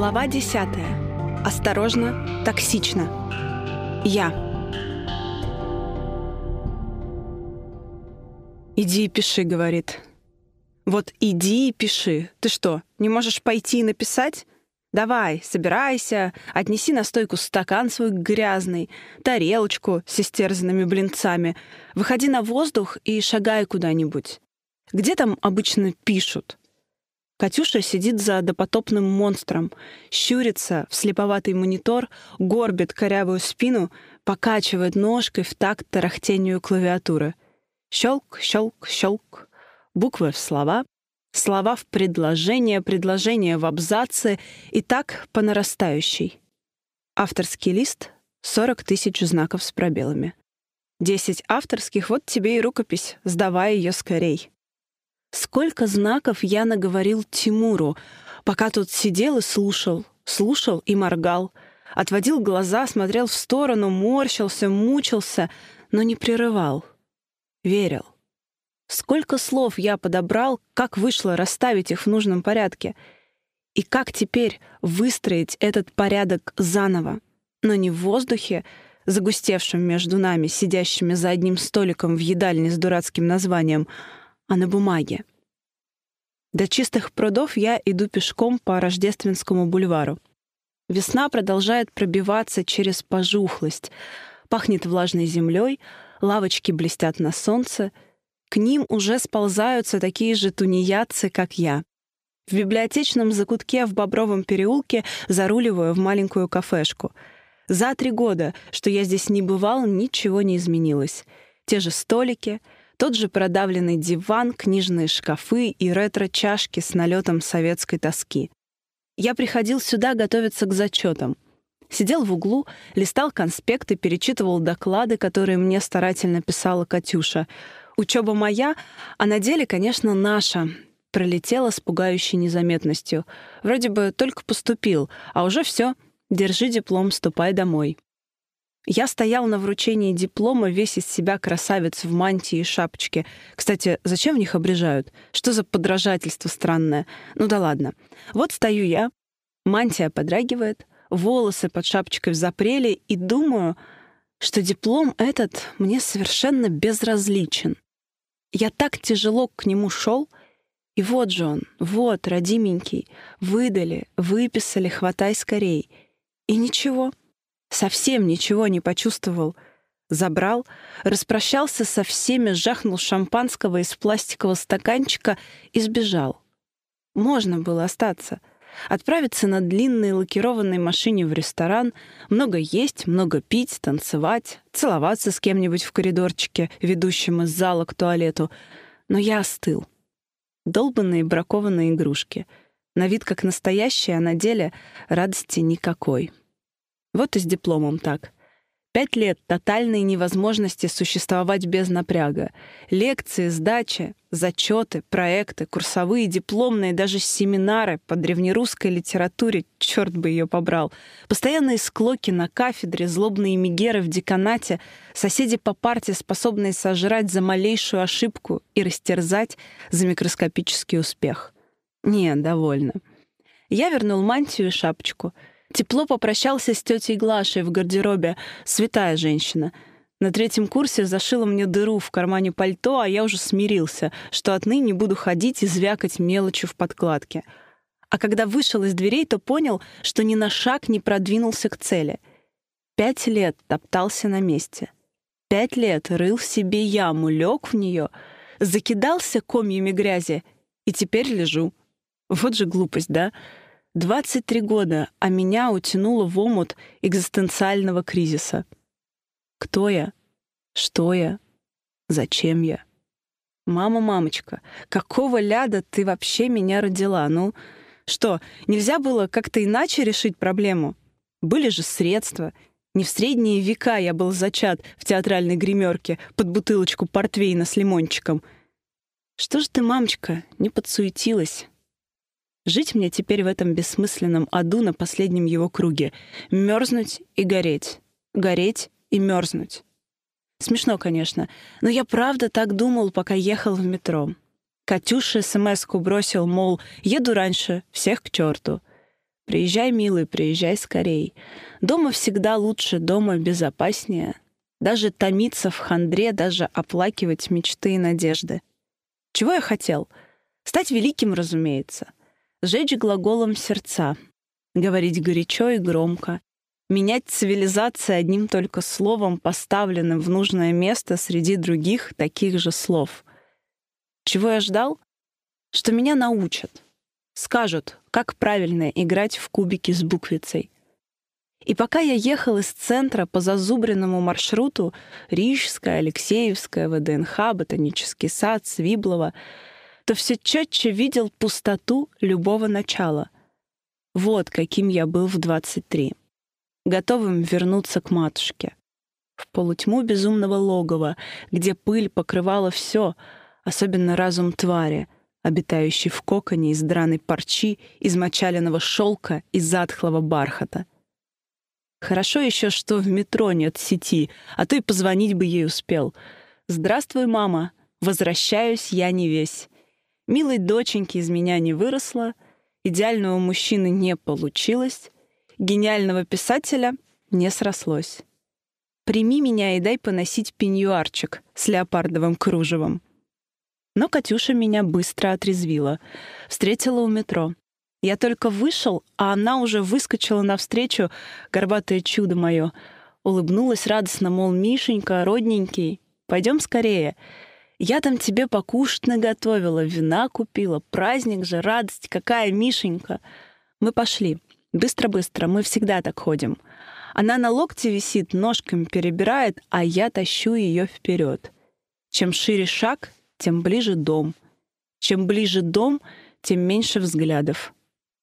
Глава 10. Осторожно, токсично. Я. «Иди и пиши», — говорит. «Вот иди и пиши. Ты что, не можешь пойти и написать? Давай, собирайся, отнеси на стойку стакан свой грязный, тарелочку с истерзанными блинцами, выходи на воздух и шагай куда-нибудь. Где там обычно пишут? Катюша сидит за допотопным монстром, щурится в слеповатый монитор, горбит корявую спину, покачивает ножкой в такт тарахтению клавиатуры. Щелк, щелк, щелк. Буквы в слова, слова в предложения, предложения в абзацы и так по нарастающей. Авторский лист — 40 тысяч знаков с пробелами. 10 авторских — вот тебе и рукопись, сдавай ее скорей. Сколько знаков я наговорил Тимуру, пока тот сидел и слушал, слушал и моргал. Отводил глаза, смотрел в сторону, морщился, мучился, но не прерывал. Верил. Сколько слов я подобрал, как вышло расставить их в нужном порядке. И как теперь выстроить этот порядок заново, но не в воздухе, загустевшем между нами, сидящими за одним столиком в едальне с дурацким названием — а на бумаге. До чистых прудов я иду пешком по Рождественскому бульвару. Весна продолжает пробиваться через пожухлость. Пахнет влажной землей, лавочки блестят на солнце. К ним уже сползаются такие же тунеядцы, как я. В библиотечном закутке в Бобровом переулке заруливаю в маленькую кафешку. За три года, что я здесь не бывал, ничего не изменилось. Те же столики — тот же продавленный диван, книжные шкафы и ретро-чашки с налетом советской тоски. Я приходил сюда готовиться к зачетам. Сидел в углу, листал конспекты, перечитывал доклады, которые мне старательно писала Катюша. Учеба моя, а на деле, конечно, наша, пролетела с пугающей незаметностью. Вроде бы только поступил, а уже все. Держи диплом, ступай домой. Я стоял на вручении диплома весь из себя красавец в мантии и шапочке. Кстати, зачем в них обрежают? Что за подражательство странное? Ну да ладно. Вот стою я, мантия подрагивает, волосы под шапочкой в запреле, и думаю, что диплом этот мне совершенно безразличен. Я так тяжело к нему шел, и вот же он, вот, родименький, выдали, выписали, хватай скорей. И ничего совсем ничего не почувствовал. Забрал, распрощался со всеми, жахнул шампанского из пластикового стаканчика и сбежал. Можно было остаться. Отправиться на длинной лакированной машине в ресторан, много есть, много пить, танцевать, целоваться с кем-нибудь в коридорчике, ведущем из зала к туалету. Но я остыл. Долбанные бракованные игрушки. На вид как настоящие, а на деле радости никакой. Вот и с дипломом так. Пять лет тотальной невозможности существовать без напряга. Лекции, сдачи, зачеты, проекты, курсовые, дипломные, даже семинары по древнерусской литературе, черт бы ее побрал. Постоянные склоки на кафедре, злобные мигеры в деканате, соседи по парте, способные сожрать за малейшую ошибку и растерзать за микроскопический успех. Не, довольно. Я вернул мантию и шапочку — Тепло попрощался с тетей Глашей в гардеробе, святая женщина. На третьем курсе зашила мне дыру в кармане пальто, а я уже смирился, что отныне буду ходить и звякать мелочью в подкладке. А когда вышел из дверей, то понял, что ни на шаг не продвинулся к цели. Пять лет топтался на месте. Пять лет рыл себе яму, лег в нее, закидался комьями грязи, и теперь лежу. Вот же глупость, да? Да. 23 года, а меня утянуло в омут экзистенциального кризиса. Кто я? Что я? Зачем я? Мама, мамочка, какого ляда ты вообще меня родила? Ну, что, нельзя было как-то иначе решить проблему? Были же средства. Не в средние века я был зачат в театральной гримерке под бутылочку портвейна с лимончиком. Что же ты, мамочка, не подсуетилась? Жить мне теперь в этом бессмысленном аду на последнем его круге. Мерзнуть и гореть. Гореть и мерзнуть. Смешно, конечно, но я правда так думал, пока ехал в метро. Катюше смс бросил, мол, еду раньше, всех к черту. Приезжай, милый, приезжай скорей. Дома всегда лучше, дома безопаснее. Даже томиться в хандре, даже оплакивать мечты и надежды. Чего я хотел? Стать великим, разумеется. Сжечь глаголом сердца. Говорить горячо и громко. Менять цивилизации одним только словом, поставленным в нужное место среди других таких же слов. Чего я ждал? Что меня научат. Скажут, как правильно играть в кубики с буквицей. И пока я ехал из центра по зазубренному маршруту Рижская, Алексеевская, ВДНХ, Ботанический сад, Свиблова — что все четче видел пустоту любого начала. Вот каким я был в 23. Готовым вернуться к матушке. В полутьму безумного логова, где пыль покрывала все, особенно разум твари, обитающий в коконе из драной парчи, из мочаленного шелка и затхлого бархата. Хорошо еще, что в метро нет сети, а то и позвонить бы ей успел. «Здравствуй, мама!» Возвращаюсь я не весь. Милой доченьки из меня не выросло, идеального мужчины не получилось, гениального писателя не срослось. Прими меня и дай поносить пеньюарчик с леопардовым кружевом. Но Катюша меня быстро отрезвила. Встретила у метро. Я только вышел, а она уже выскочила навстречу, горбатое чудо мое. Улыбнулась радостно, мол, Мишенька, родненький, пойдем скорее. Я там тебе покушать наготовила, вина купила, праздник же, радость, какая Мишенька. Мы пошли. Быстро-быстро, мы всегда так ходим. Она на локте висит, ножками перебирает, а я тащу ее вперед. Чем шире шаг, тем ближе дом. Чем ближе дом, тем меньше взглядов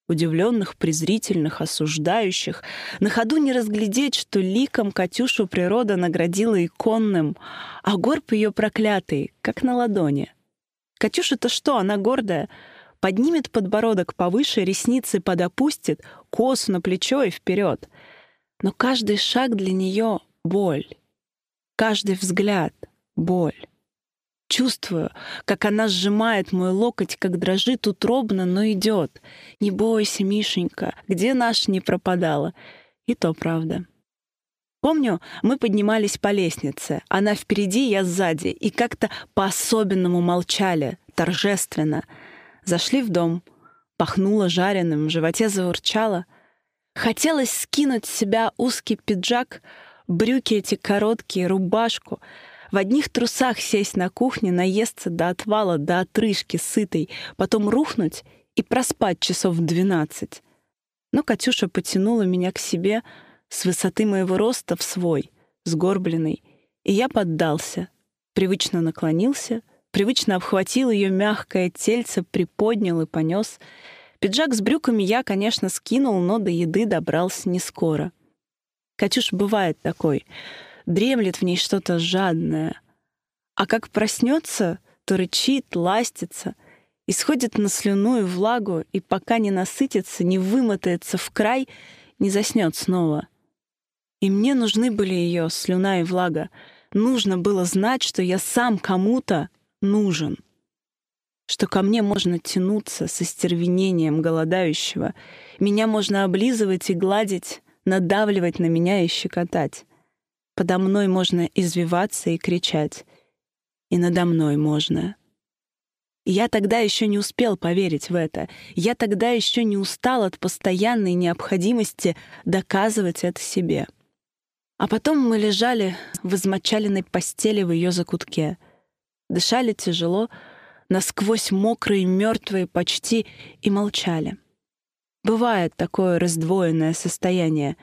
удивленных, презрительных, осуждающих. На ходу не разглядеть, что ликом Катюшу природа наградила иконным, а горб ее проклятый, как на ладони. Катюша-то что, она гордая? Поднимет подбородок повыше, ресницы подопустит, косу на плечо и вперед. Но каждый шаг для нее — боль. Каждый взгляд — боль. Чувствую, как она сжимает мой локоть, как дрожит утробно, но идет. Не бойся, Мишенька, где наш не пропадала. И то правда. Помню, мы поднимались по лестнице. Она впереди, я сзади. И как-то по-особенному молчали, торжественно. Зашли в дом. Пахнуло жареным, в животе заурчало. Хотелось скинуть с себя узкий пиджак, брюки эти короткие, рубашку — в одних трусах сесть на кухне, наесться до отвала, до отрыжки, сытой, потом рухнуть и проспать часов в двенадцать. Но Катюша потянула меня к себе с высоты моего роста в свой, сгорбленный, и я поддался, привычно наклонился, привычно обхватил ее мягкое тельце, приподнял и понес. Пиджак с брюками я, конечно, скинул, но до еды добрался не скоро. Катюш бывает такой — дремлет в ней что-то жадное. А как проснется, то рычит, ластится, исходит на слюну и влагу, и пока не насытится, не вымотается в край, не заснет снова. И мне нужны были ее слюна и влага. Нужно было знать, что я сам кому-то нужен, что ко мне можно тянуться со стервенением голодающего, меня можно облизывать и гладить, надавливать на меня и щекотать. Подо мной можно извиваться и кричать. И надо мной можно. Я тогда еще не успел поверить в это. Я тогда еще не устал от постоянной необходимости доказывать это себе. А потом мы лежали в измочаленной постели в ее закутке. Дышали тяжело, насквозь мокрые, мертвые почти, и молчали. Бывает такое раздвоенное состояние,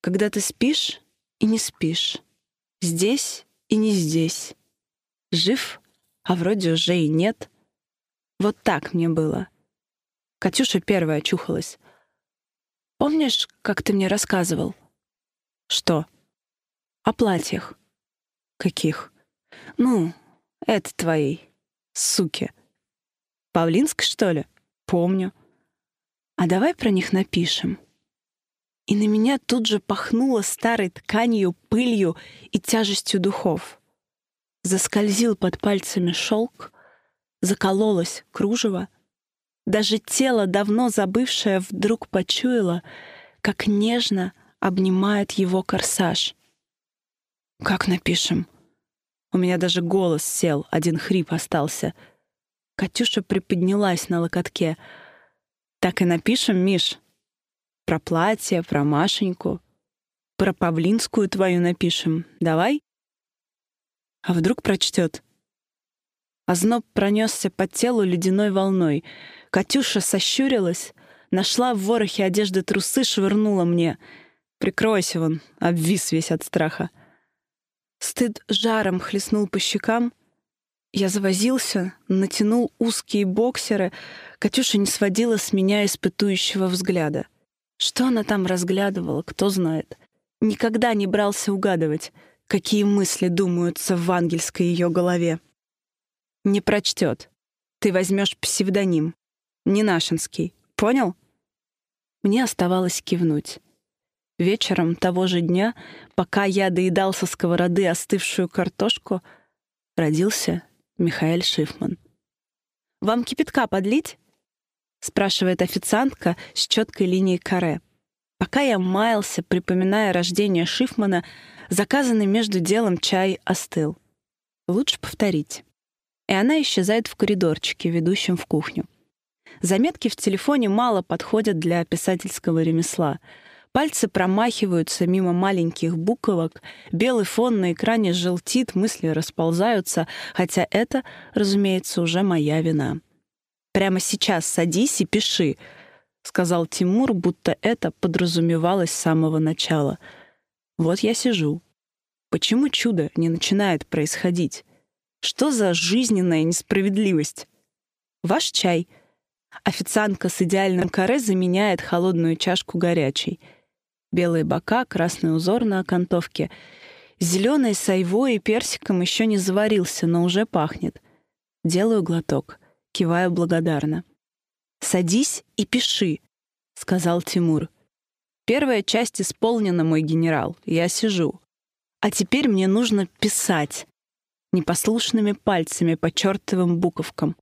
когда ты спишь и не спишь. Здесь и не здесь. Жив, а вроде уже и нет. Вот так мне было. Катюша первая чухалась. Помнишь, как ты мне рассказывал? Что? О платьях. Каких? Ну, это твоей. Суки. Павлинск, что ли? Помню. А давай про них напишем и на меня тут же пахнуло старой тканью, пылью и тяжестью духов. Заскользил под пальцами шелк, закололось кружево. Даже тело, давно забывшее, вдруг почуяло, как нежно обнимает его корсаж. «Как напишем?» У меня даже голос сел, один хрип остался. Катюша приподнялась на локотке. «Так и напишем, Миш?» про платье, про Машеньку. Про Павлинскую твою напишем. Давай? А вдруг прочтет? Озноб а пронесся по телу ледяной волной. Катюша сощурилась, нашла в ворохе одежды трусы, швырнула мне. Прикройся вон, обвис весь от страха. Стыд жаром хлестнул по щекам. Я завозился, натянул узкие боксеры. Катюша не сводила с меня испытующего взгляда — что она там разглядывала, кто знает. Никогда не брался угадывать, какие мысли думаются в ангельской ее голове. Не прочтет. Ты возьмешь псевдоним. Не нашинский. Понял? Мне оставалось кивнуть. Вечером того же дня, пока я доедал со сковороды остывшую картошку, родился Михаил Шифман. «Вам кипятка подлить?» — спрашивает официантка с четкой линией каре. Пока я маялся, припоминая рождение Шифмана, заказанный между делом чай остыл. Лучше повторить. И она исчезает в коридорчике, ведущем в кухню. Заметки в телефоне мало подходят для писательского ремесла. Пальцы промахиваются мимо маленьких буковок, белый фон на экране желтит, мысли расползаются, хотя это, разумеется, уже моя вина. Прямо сейчас садись и пиши», — сказал Тимур, будто это подразумевалось с самого начала. «Вот я сижу. Почему чудо не начинает происходить? Что за жизненная несправедливость? Ваш чай». Официантка с идеальным каре заменяет холодную чашку горячей. Белые бока, красный узор на окантовке. Зеленый с айвой и персиком еще не заварился, но уже пахнет. Делаю глоток — кивая благодарно. «Садись и пиши», — сказал Тимур. «Первая часть исполнена, мой генерал, я сижу. А теперь мне нужно писать непослушными пальцами по чертовым буковкам».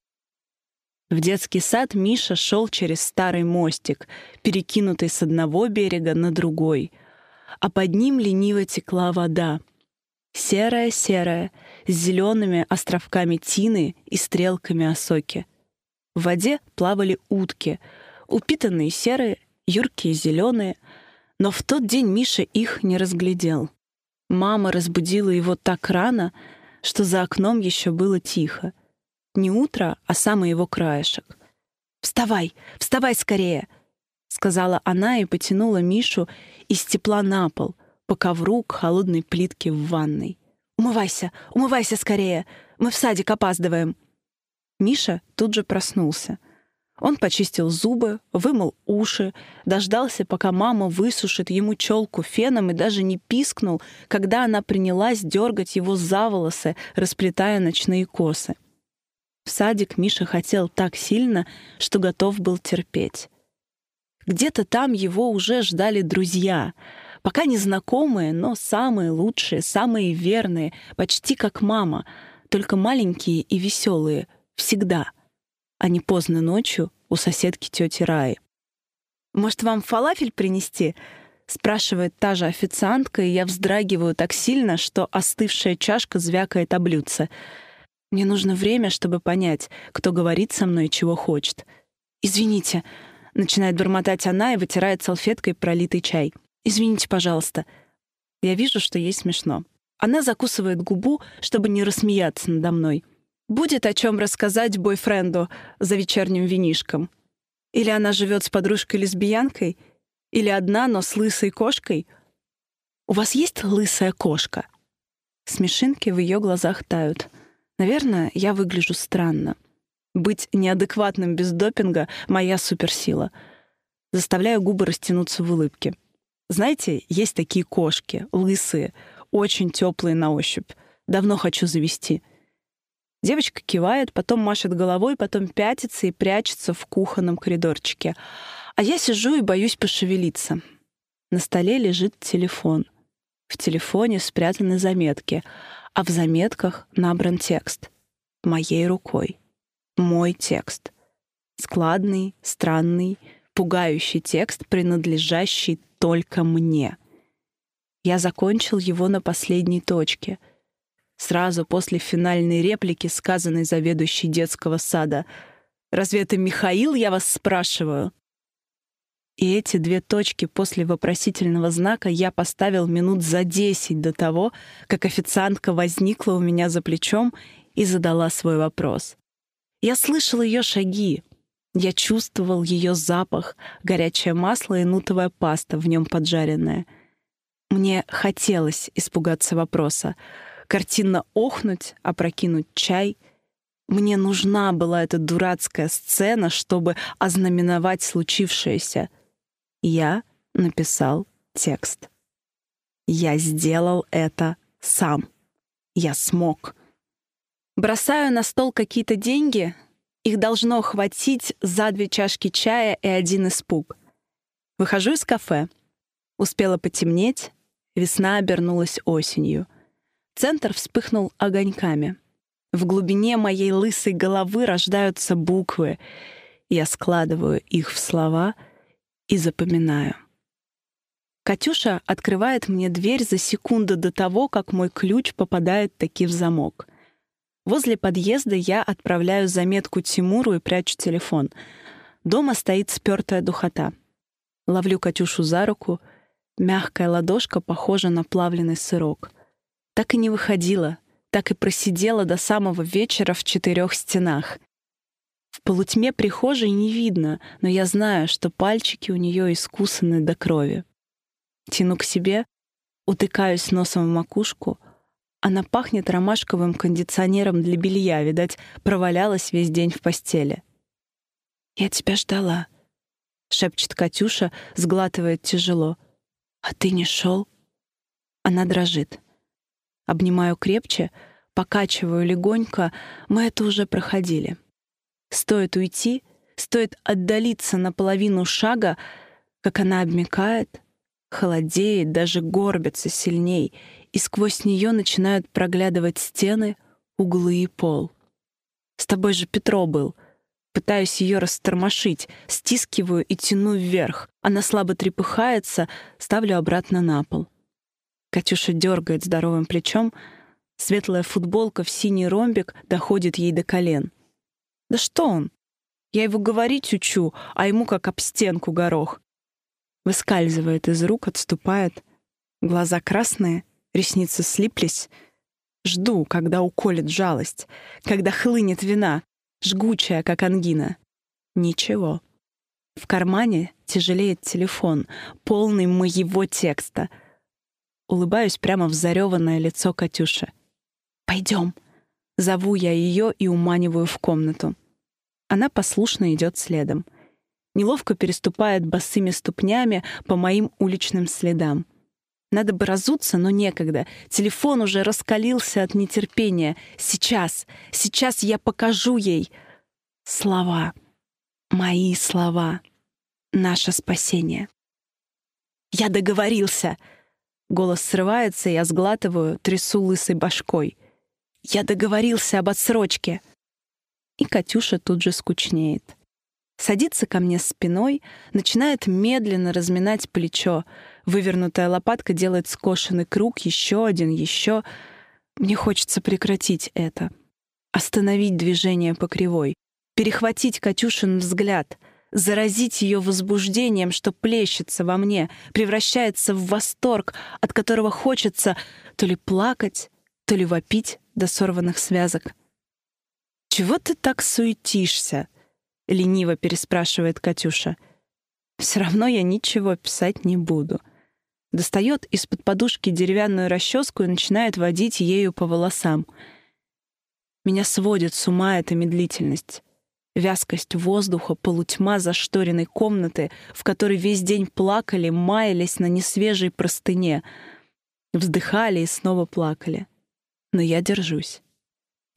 В детский сад Миша шел через старый мостик, перекинутый с одного берега на другой, а под ним лениво текла вода. Серая-серая — с зелеными островками тины и стрелками осоки. В воде плавали утки, упитанные серые, юркие зеленые, но в тот день Миша их не разглядел. Мама разбудила его так рано, что за окном еще было тихо. Не утро, а самый его краешек. «Вставай! Вставай скорее!» — сказала она и потянула Мишу из тепла на пол, по ковру к холодной плитке в ванной. «Умывайся! Умывайся скорее! Мы в садик опаздываем!» Миша тут же проснулся. Он почистил зубы, вымыл уши, дождался, пока мама высушит ему челку феном и даже не пискнул, когда она принялась дергать его за волосы, расплетая ночные косы. В садик Миша хотел так сильно, что готов был терпеть. Где-то там его уже ждали друзья — Пока незнакомые, но самые лучшие, самые верные, почти как мама, только маленькие и веселые, всегда, а не поздно ночью у соседки тети Раи. «Может, вам фалафель принести?» — спрашивает та же официантка, и я вздрагиваю так сильно, что остывшая чашка звякает о блюдце. Мне нужно время, чтобы понять, кто говорит со мной и чего хочет. «Извините», — начинает бормотать она и вытирает салфеткой пролитый чай. Извините, пожалуйста. Я вижу, что ей смешно. Она закусывает губу, чтобы не рассмеяться надо мной. Будет о чем рассказать бойфренду за вечерним винишком. Или она живет с подружкой-лесбиянкой, или одна, но с лысой кошкой. У вас есть лысая кошка? Смешинки в ее глазах тают. Наверное, я выгляжу странно. Быть неадекватным без допинга — моя суперсила. Заставляю губы растянуться в улыбке. Знаете, есть такие кошки, лысые, очень теплые на ощупь. Давно хочу завести. Девочка кивает, потом машет головой, потом пятится и прячется в кухонном коридорчике. А я сижу и боюсь пошевелиться. На столе лежит телефон. В телефоне спрятаны заметки, а в заметках набран текст. Моей рукой. Мой текст. Складный, странный, пугающий текст, принадлежащий только мне. Я закончил его на последней точке. Сразу после финальной реплики, сказанной заведующей детского сада. «Разве это Михаил, я вас спрашиваю?» И эти две точки после вопросительного знака я поставил минут за десять до того, как официантка возникла у меня за плечом и задала свой вопрос. Я слышал ее шаги, я чувствовал ее запах, горячее масло и нутовая паста, в нем поджаренная. Мне хотелось испугаться вопроса, картинно охнуть, опрокинуть чай. Мне нужна была эта дурацкая сцена, чтобы ознаменовать случившееся. Я написал текст. Я сделал это сам. Я смог. Бросаю на стол какие-то деньги, их должно хватить за две чашки чая и один испуг. Выхожу из кафе. Успела потемнеть, весна обернулась осенью. Центр вспыхнул огоньками. В глубине моей лысой головы рождаются буквы. Я складываю их в слова и запоминаю. Катюша открывает мне дверь за секунду до того, как мой ключ попадает таки в замок — Возле подъезда я отправляю заметку Тимуру и прячу телефон. Дома стоит спёртая духота. Ловлю Катюшу за руку. Мягкая ладошка похожа на плавленый сырок. Так и не выходила, так и просидела до самого вечера в четырёх стенах. В полутьме прихожей не видно, но я знаю, что пальчики у неё искусаны до крови. Тяну к себе, утыкаюсь носом в макушку — она пахнет ромашковым кондиционером для белья, видать, провалялась весь день в постели. «Я тебя ждала», — шепчет Катюша, сглатывает тяжело. «А ты не шел?» Она дрожит. Обнимаю крепче, покачиваю легонько, мы это уже проходили. Стоит уйти, стоит отдалиться на половину шага, как она обмекает, холодеет, даже горбится сильней — и сквозь нее начинают проглядывать стены, углы и пол. С тобой же Петро был. Пытаюсь ее растормошить, стискиваю и тяну вверх. Она слабо трепыхается, ставлю обратно на пол. Катюша дергает здоровым плечом. Светлая футболка в синий ромбик доходит ей до колен. «Да что он? Я его говорить учу, а ему как об стенку горох». Выскальзывает из рук, отступает. Глаза красные, ресницы слиплись. Жду, когда уколет жалость, когда хлынет вина, жгучая, как ангина. Ничего. В кармане тяжелеет телефон, полный моего текста. Улыбаюсь прямо в зареванное лицо Катюши. «Пойдем!» Зову я ее и уманиваю в комнату. Она послушно идет следом. Неловко переступает босыми ступнями по моим уличным следам — надо бы разуться, но некогда. Телефон уже раскалился от нетерпения. Сейчас, сейчас я покажу ей. Слова. Мои слова. Наше спасение. Я договорился. Голос срывается, я сглатываю, трясу лысой башкой. Я договорился об отсрочке. И Катюша тут же скучнеет садится ко мне спиной, начинает медленно разминать плечо. Вывернутая лопатка делает скошенный круг, еще один, еще. Мне хочется прекратить это. Остановить движение по кривой. Перехватить Катюшин взгляд. Заразить ее возбуждением, что плещется во мне, превращается в восторг, от которого хочется то ли плакать, то ли вопить до сорванных связок. «Чего ты так суетишься?» — лениво переспрашивает Катюша. «Все равно я ничего писать не буду». Достает из-под подушки деревянную расческу и начинает водить ею по волосам. Меня сводит с ума эта медлительность. Вязкость воздуха, полутьма зашторенной комнаты, в которой весь день плакали, маялись на несвежей простыне. Вздыхали и снова плакали. Но я держусь.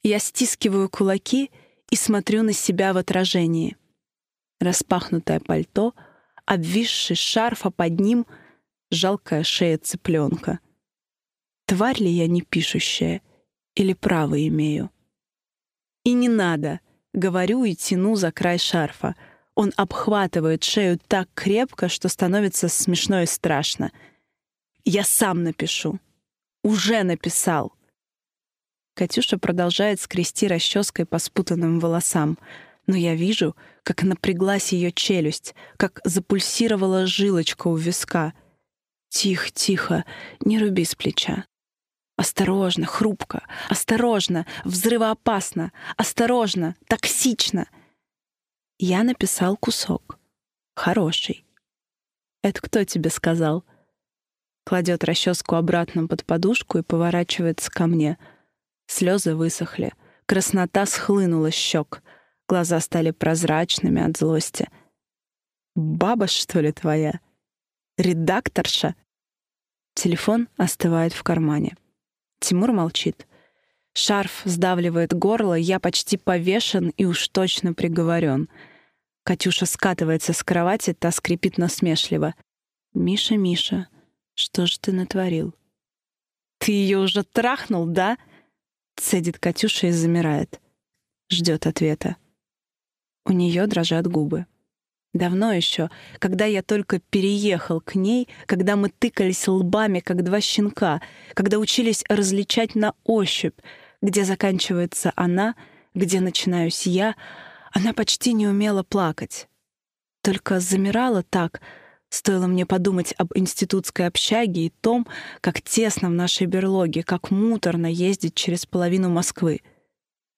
Я стискиваю кулаки — и смотрю на себя в отражении. Распахнутое пальто, обвисший шарф, а под ним жалкая шея цыпленка. Тварь ли я не пишущая или право имею? И не надо, говорю и тяну за край шарфа. Он обхватывает шею так крепко, что становится смешно и страшно. Я сам напишу. Уже написал. Катюша продолжает скрести расческой по спутанным волосам. Но я вижу, как напряглась ее челюсть, как запульсировала жилочка у виска. «Тихо, тихо, не руби с плеча», Осторожно, хрупко, осторожно, взрывоопасно, осторожно, токсично. Я написал кусок. Хороший. Это кто тебе сказал? Кладет расческу обратно под подушку и поворачивается ко мне. Слезы высохли, краснота схлынула с щек, глаза стали прозрачными от злости. «Баба, что ли, твоя? Редакторша?» Телефон остывает в кармане. Тимур молчит. Шарф сдавливает горло, я почти повешен и уж точно приговорен. Катюша скатывается с кровати, та скрипит насмешливо. «Миша, Миша, что ж ты натворил?» «Ты ее уже трахнул, да?» Цедит Катюша и замирает. Ждет ответа. У нее дрожат губы. Давно еще, когда я только переехал к ней, когда мы тыкались лбами, как два щенка, когда учились различать на ощупь, где заканчивается она, где начинаюсь я, она почти не умела плакать. Только замирала так — Стоило мне подумать об институтской общаге и том, как тесно в нашей берлоге, как муторно ездить через половину Москвы.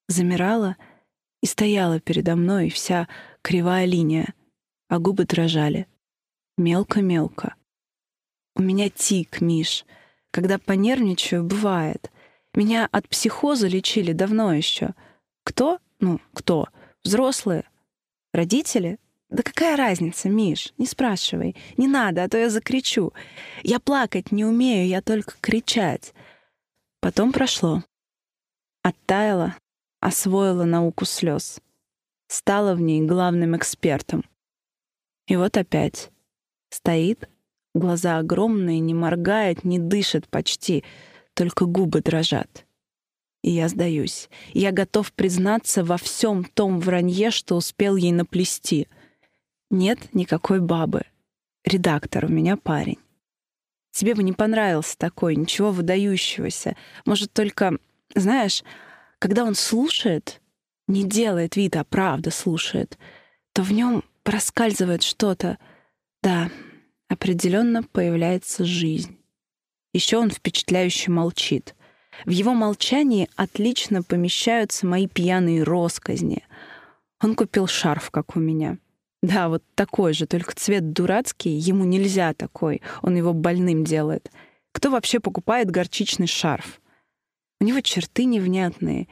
Замирала и стояла передо мной вся кривая линия, а губы дрожали. Мелко-мелко. У меня тик, Миш. Когда понервничаю, бывает. Меня от психоза лечили давно еще. Кто? Ну, кто? Взрослые. Родители? Да какая разница, Миш? Не спрашивай. Не надо, а то я закричу. Я плакать не умею, я только кричать. Потом прошло. Оттаяла, освоила науку слез. Стала в ней главным экспертом. И вот опять. Стоит, глаза огромные, не моргает, не дышит почти, только губы дрожат. И я сдаюсь. Я готов признаться во всем том вранье, что успел ей наплести — нет никакой бабы. Редактор у меня парень. Тебе бы не понравился такой, ничего выдающегося. Может, только, знаешь, когда он слушает, не делает вид, а правда слушает, то в нем проскальзывает что-то. Да, определенно появляется жизнь. Еще он впечатляюще молчит. В его молчании отлично помещаются мои пьяные росказни. Он купил шарф, как у меня. Да, вот такой же, только цвет дурацкий, ему нельзя такой, он его больным делает. Кто вообще покупает горчичный шарф? У него черты невнятные.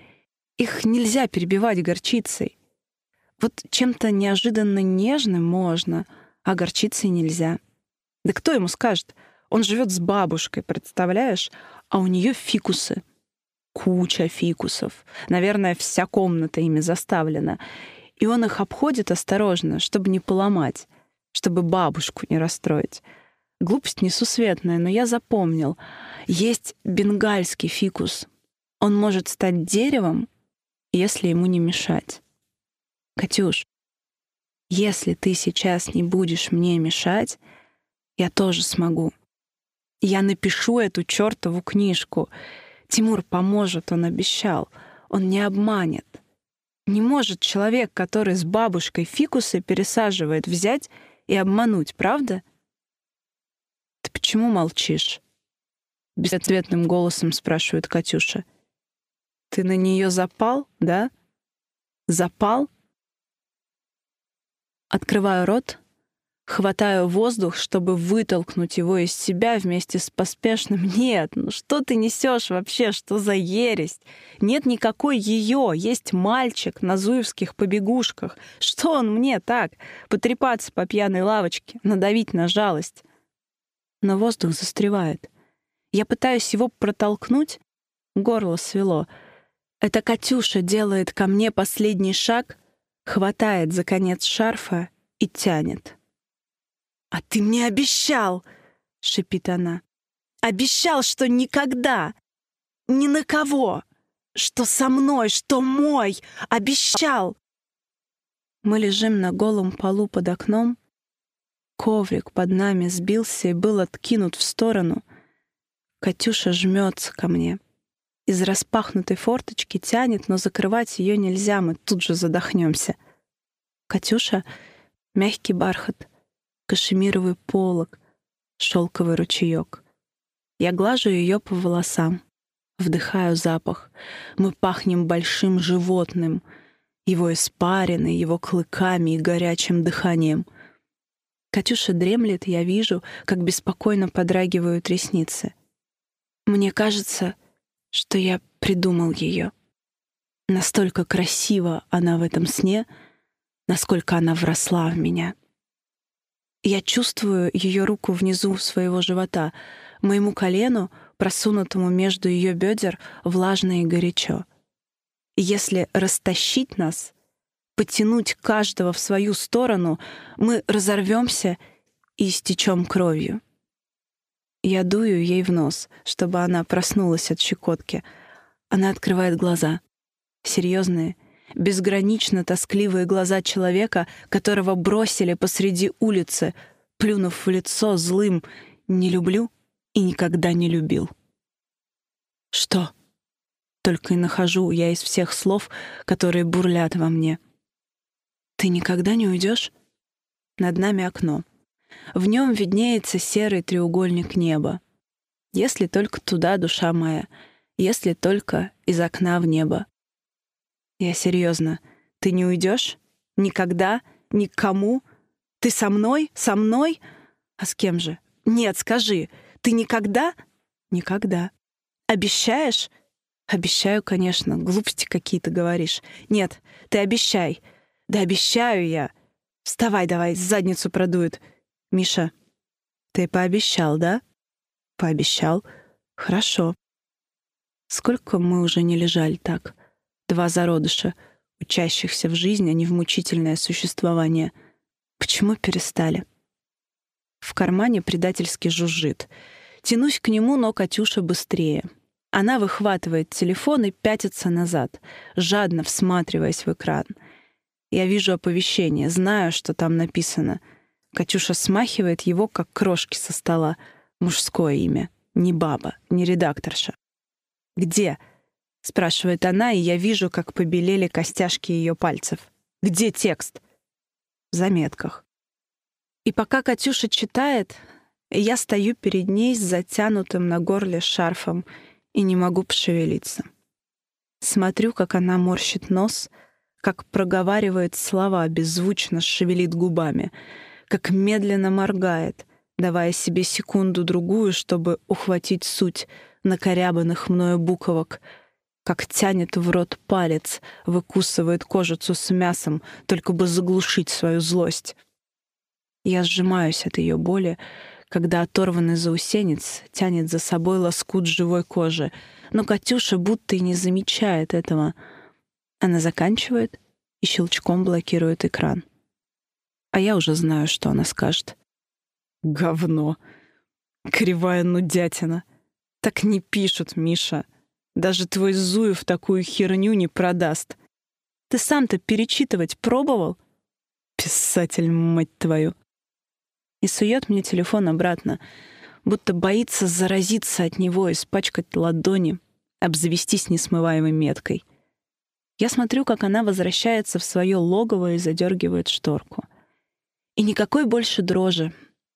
Их нельзя перебивать горчицей. Вот чем-то неожиданно нежным можно, а горчицей нельзя. Да кто ему скажет? Он живет с бабушкой, представляешь? А у нее фикусы. Куча фикусов. Наверное, вся комната ими заставлена. И он их обходит осторожно, чтобы не поломать, чтобы бабушку не расстроить. Глупость несусветная, но я запомнил. Есть бенгальский фикус. Он может стать деревом, если ему не мешать. Катюш, если ты сейчас не будешь мне мешать, я тоже смогу. Я напишу эту чертову книжку. Тимур поможет, он обещал. Он не обманет. Не может человек, который с бабушкой фикусы пересаживает, взять и обмануть, правда? Ты почему молчишь? Безответным голосом спрашивает Катюша. Ты на нее запал, да? Запал? Открываю рот, хватаю воздух, чтобы вытолкнуть его из себя вместе с поспешным «Нет, ну что ты несешь вообще, что за ересь? Нет никакой ее, есть мальчик на зуевских побегушках. Что он мне так? Потрепаться по пьяной лавочке, надавить на жалость». Но воздух застревает. Я пытаюсь его протолкнуть, горло свело. Это Катюша делает ко мне последний шаг, хватает за конец шарфа и тянет. «А ты мне обещал!» — шипит она. «Обещал, что никогда! Ни на кого! Что со мной, что мой! Обещал!» Мы лежим на голом полу под окном. Коврик под нами сбился и был откинут в сторону. Катюша жмется ко мне. Из распахнутой форточки тянет, но закрывать ее нельзя, мы тут же задохнемся. Катюша — мягкий бархат — кашемировый полог, шелковый ручеек. Я глажу ее по волосам, вдыхаю запах. Мы пахнем большим животным, его испариной, его клыками и горячим дыханием. Катюша дремлет, я вижу, как беспокойно подрагивают ресницы. Мне кажется, что я придумал ее. Настолько красиво она в этом сне, насколько она вросла в меня. Я чувствую ее руку внизу своего живота, моему колену, просунутому между ее бедер, влажно и горячо. Если растащить нас, потянуть каждого в свою сторону, мы разорвемся и истечем кровью. Я дую ей в нос, чтобы она проснулась от щекотки. Она открывает глаза, серьезные безгранично тоскливые глаза человека, которого бросили посреди улицы, плюнув в лицо злым «не люблю» и никогда не любил. «Что?» Только и нахожу я из всех слов, которые бурлят во мне. «Ты никогда не уйдешь?» Над нами окно. В нем виднеется серый треугольник неба. Если только туда, душа моя, если только из окна в небо. Я серьезно. Ты не уйдешь? Никогда? Никому? Ты со мной? Со мной? А с кем же? Нет, скажи. Ты никогда? Никогда. Обещаешь? Обещаю, конечно. Глупости какие-то говоришь. Нет, ты обещай. Да обещаю я. Вставай давай, задницу продует. Миша, ты пообещал, да? Пообещал. Хорошо. Сколько мы уже не лежали так? Два зародыша, учащихся в жизнь, а не в мучительное существование. Почему перестали? В кармане предательски жужжит. Тянусь к нему, но Катюша быстрее. Она выхватывает телефон и пятится назад, жадно всматриваясь в экран. Я вижу оповещение, знаю, что там написано. Катюша смахивает его, как крошки со стола. Мужское имя. Не баба, не редакторша. «Где?» — спрашивает она, и я вижу, как побелели костяшки ее пальцев. «Где текст?» «В заметках». И пока Катюша читает, я стою перед ней с затянутым на горле шарфом и не могу пошевелиться. Смотрю, как она морщит нос, как проговаривает слова, беззвучно шевелит губами, как медленно моргает, давая себе секунду-другую, чтобы ухватить суть накорябанных мною буковок — как тянет в рот палец, выкусывает кожицу с мясом, только бы заглушить свою злость. Я сжимаюсь от ее боли, когда оторванный заусенец тянет за собой лоскут живой кожи, но Катюша будто и не замечает этого. Она заканчивает и щелчком блокирует экран. А я уже знаю, что она скажет. «Говно! Кривая нудятина! Так не пишут, Миша!» Даже твой Зуев такую херню не продаст. Ты сам-то перечитывать пробовал? Писатель, мать твою. И сует мне телефон обратно, будто боится заразиться от него, испачкать ладони, обзавестись несмываемой меткой. Я смотрю, как она возвращается в свое логово и задергивает шторку. И никакой больше дрожи,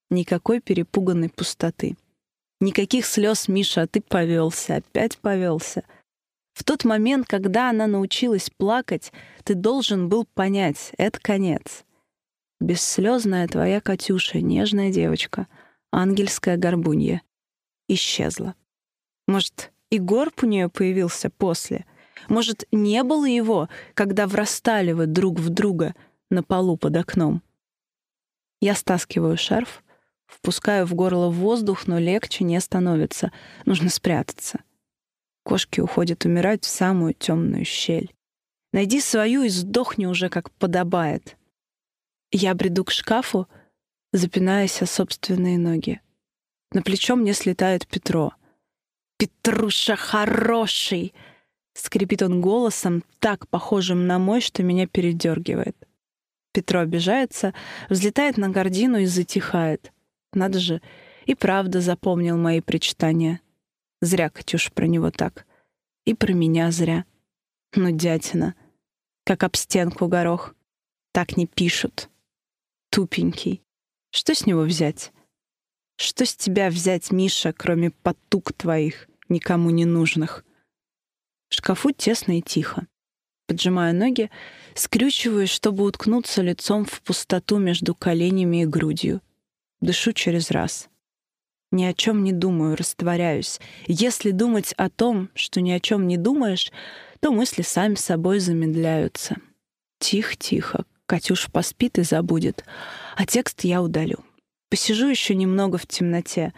никакой перепуганной пустоты. Никаких слез, Миша, ты повелся, опять повелся. В тот момент, когда она научилась плакать, ты должен был понять, это конец. Бесслезная твоя Катюша, нежная девочка, ангельская горбунья, исчезла. Может, и горб у нее появился после? Может, не было его, когда врастали вы друг в друга на полу под окном? Я стаскиваю шарф — Впускаю в горло воздух, но легче не становится. Нужно спрятаться. Кошки уходят умирать в самую темную щель. Найди свою и сдохни уже, как подобает. Я бреду к шкафу, запинаясь о собственные ноги. На плечо мне слетает Петро. «Петруша хороший!» Скрипит он голосом, так похожим на мой, что меня передергивает. Петро обижается, взлетает на гордину и затихает. Надо же, и правда запомнил мои причитания. Зря Катюш про него так. И про меня зря. Ну, дятина. Как об стенку горох. Так не пишут. Тупенький. Что с него взять? Что с тебя взять, Миша, кроме потуг твоих, никому не нужных? В шкафу тесно и тихо. Поджимаю ноги, скрючиваюсь, чтобы уткнуться лицом в пустоту между коленями и грудью. Дышу через раз. Ни о чем не думаю, растворяюсь. Если думать о том, что ни о чем не думаешь, то мысли сами собой замедляются. Тихо-тихо. Катюш поспит и забудет. А текст я удалю. Посижу еще немного в темноте,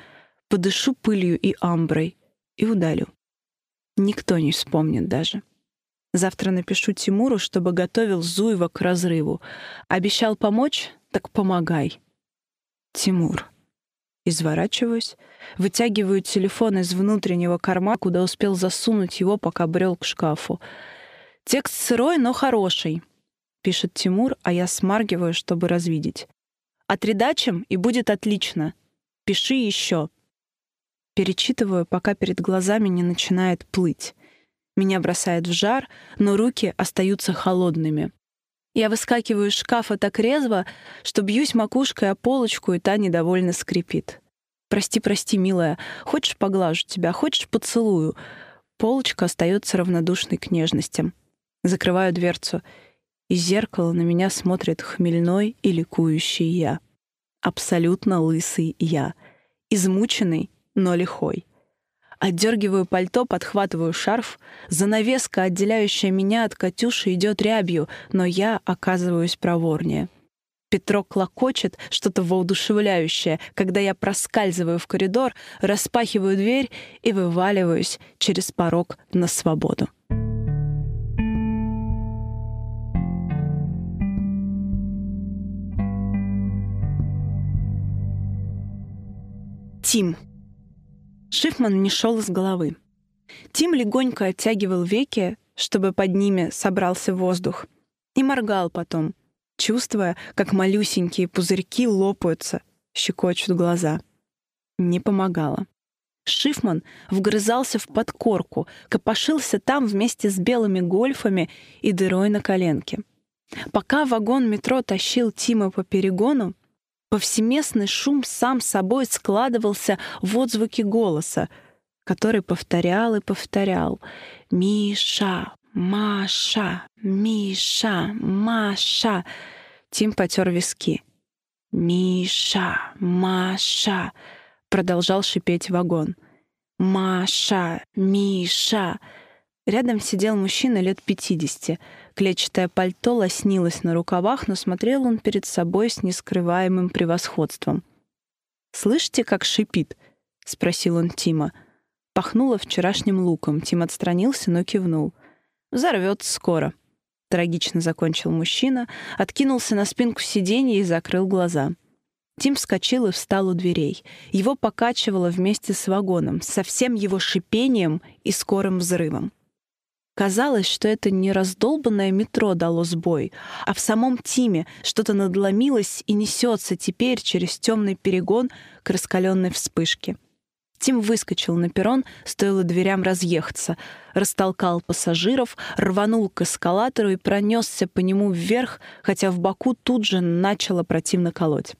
подышу пылью и амброй и удалю. Никто не вспомнит даже. Завтра напишу Тимуру, чтобы готовил Зуева к разрыву. Обещал помочь, так помогай. Тимур. Изворачиваюсь, вытягиваю телефон из внутреннего кармана, куда успел засунуть его, пока брел к шкафу. «Текст сырой, но хороший», — пишет Тимур, а я смаргиваю, чтобы развидеть. «Отредачим, и будет отлично. Пиши еще». Перечитываю, пока перед глазами не начинает плыть. Меня бросает в жар, но руки остаются холодными. Я выскакиваю из шкафа так резво, что бьюсь макушкой о полочку, и та недовольно скрипит. «Прости, прости, милая. Хочешь, поглажу тебя, хочешь, поцелую». Полочка остается равнодушной к нежностям. Закрываю дверцу. Из зеркала на меня смотрит хмельной и ликующий я. Абсолютно лысый я. Измученный, но лихой. Отдергиваю пальто, подхватываю шарф. Занавеска, отделяющая меня от Катюши, идет рябью, но я оказываюсь проворнее. Петро клокочет что-то воодушевляющее, когда я проскальзываю в коридор, распахиваю дверь и вываливаюсь через порог на свободу. Тим. Шифман не шел из головы. Тим легонько оттягивал веки, чтобы под ними собрался воздух, и моргал потом, чувствуя, как малюсенькие пузырьки лопаются, щекочут глаза. Не помогало. Шифман вгрызался в подкорку, копошился там вместе с белыми гольфами и дырой на коленке. Пока вагон метро тащил Тима по перегону, Повсеместный шум сам собой складывался в отзвуки голоса, который повторял и повторял «Миша, Маша, Миша, Маша». Тим потер виски. «Миша, Маша», — продолжал шипеть вагон. «Маша, Миша». Рядом сидел мужчина лет пятидесяти, клетчатое пальто лоснилось на рукавах, но смотрел он перед собой с нескрываемым превосходством. «Слышите, как шипит?» — спросил он Тима. Пахнуло вчерашним луком. Тим отстранился, но кивнул. «Взорвется скоро», — трагично закончил мужчина, откинулся на спинку сиденья и закрыл глаза. Тим вскочил и встал у дверей. Его покачивало вместе с вагоном, со всем его шипением и скорым взрывом. Казалось, что это не раздолбанное метро дало сбой, а в самом Тиме что-то надломилось и несется теперь через темный перегон к раскаленной вспышке. Тим выскочил на перрон, стоило дверям разъехаться, растолкал пассажиров, рванул к эскалатору и пронесся по нему вверх, хотя в боку тут же начало противно колоть.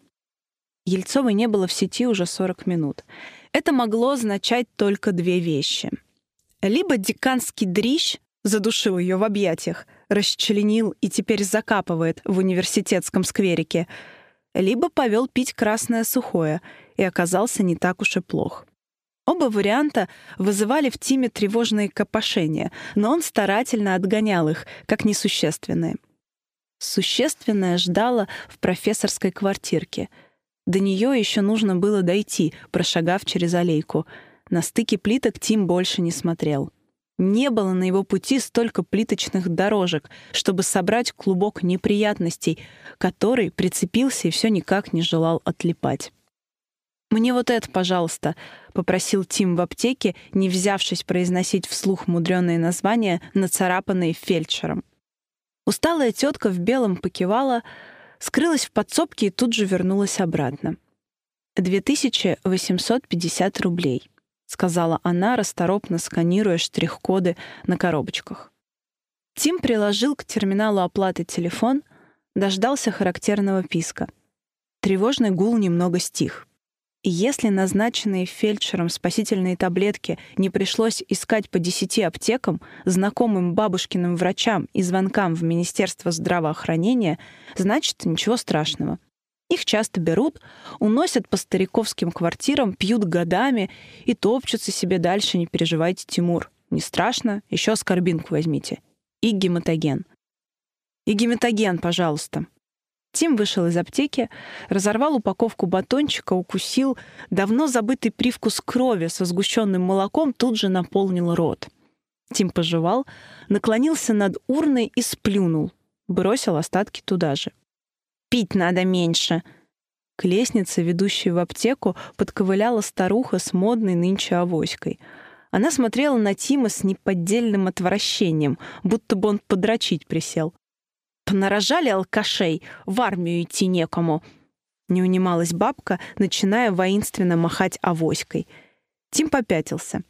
Ельцовой не было в сети уже 40 минут. Это могло означать только две вещи. Либо деканский дрищ задушил ее в объятиях, расчленил и теперь закапывает в университетском скверике, либо повел пить красное сухое и оказался не так уж и плох. Оба варианта вызывали в Тиме тревожные копошения, но он старательно отгонял их, как несущественные. Существенное ждало в профессорской квартирке. До нее еще нужно было дойти, прошагав через аллейку. На стыке плиток Тим больше не смотрел — не было на его пути столько плиточных дорожек, чтобы собрать клубок неприятностей, который прицепился и все никак не желал отлипать. «Мне вот это, пожалуйста», — попросил Тим в аптеке, не взявшись произносить вслух мудреные названия, нацарапанные фельдшером. Усталая тетка в белом покивала, скрылась в подсобке и тут же вернулась обратно. 2850 рублей сказала она, расторопно сканируя штрих-коды на коробочках. Тим приложил к терминалу оплаты телефон, дождался характерного писка. Тревожный гул немного стих. И если назначенные фельдшером спасительные таблетки не пришлось искать по десяти аптекам, знакомым бабушкиным врачам и звонкам в Министерство здравоохранения, значит, ничего страшного — их часто берут, уносят по стариковским квартирам, пьют годами и топчутся себе дальше, не переживайте, Тимур. Не страшно, еще скорбинку возьмите. И гематоген. И гематоген, пожалуйста. Тим вышел из аптеки, разорвал упаковку батончика, укусил. Давно забытый привкус крови со сгущенным молоком тут же наполнил рот. Тим пожевал, наклонился над урной и сплюнул. Бросил остатки туда же пить надо меньше!» К лестнице, ведущей в аптеку, подковыляла старуха с модной нынче авоськой. Она смотрела на Тима с неподдельным отвращением, будто бы он подрочить присел. «Понарожали алкашей, в армию идти некому!» Не унималась бабка, начиная воинственно махать авоськой. Тим попятился.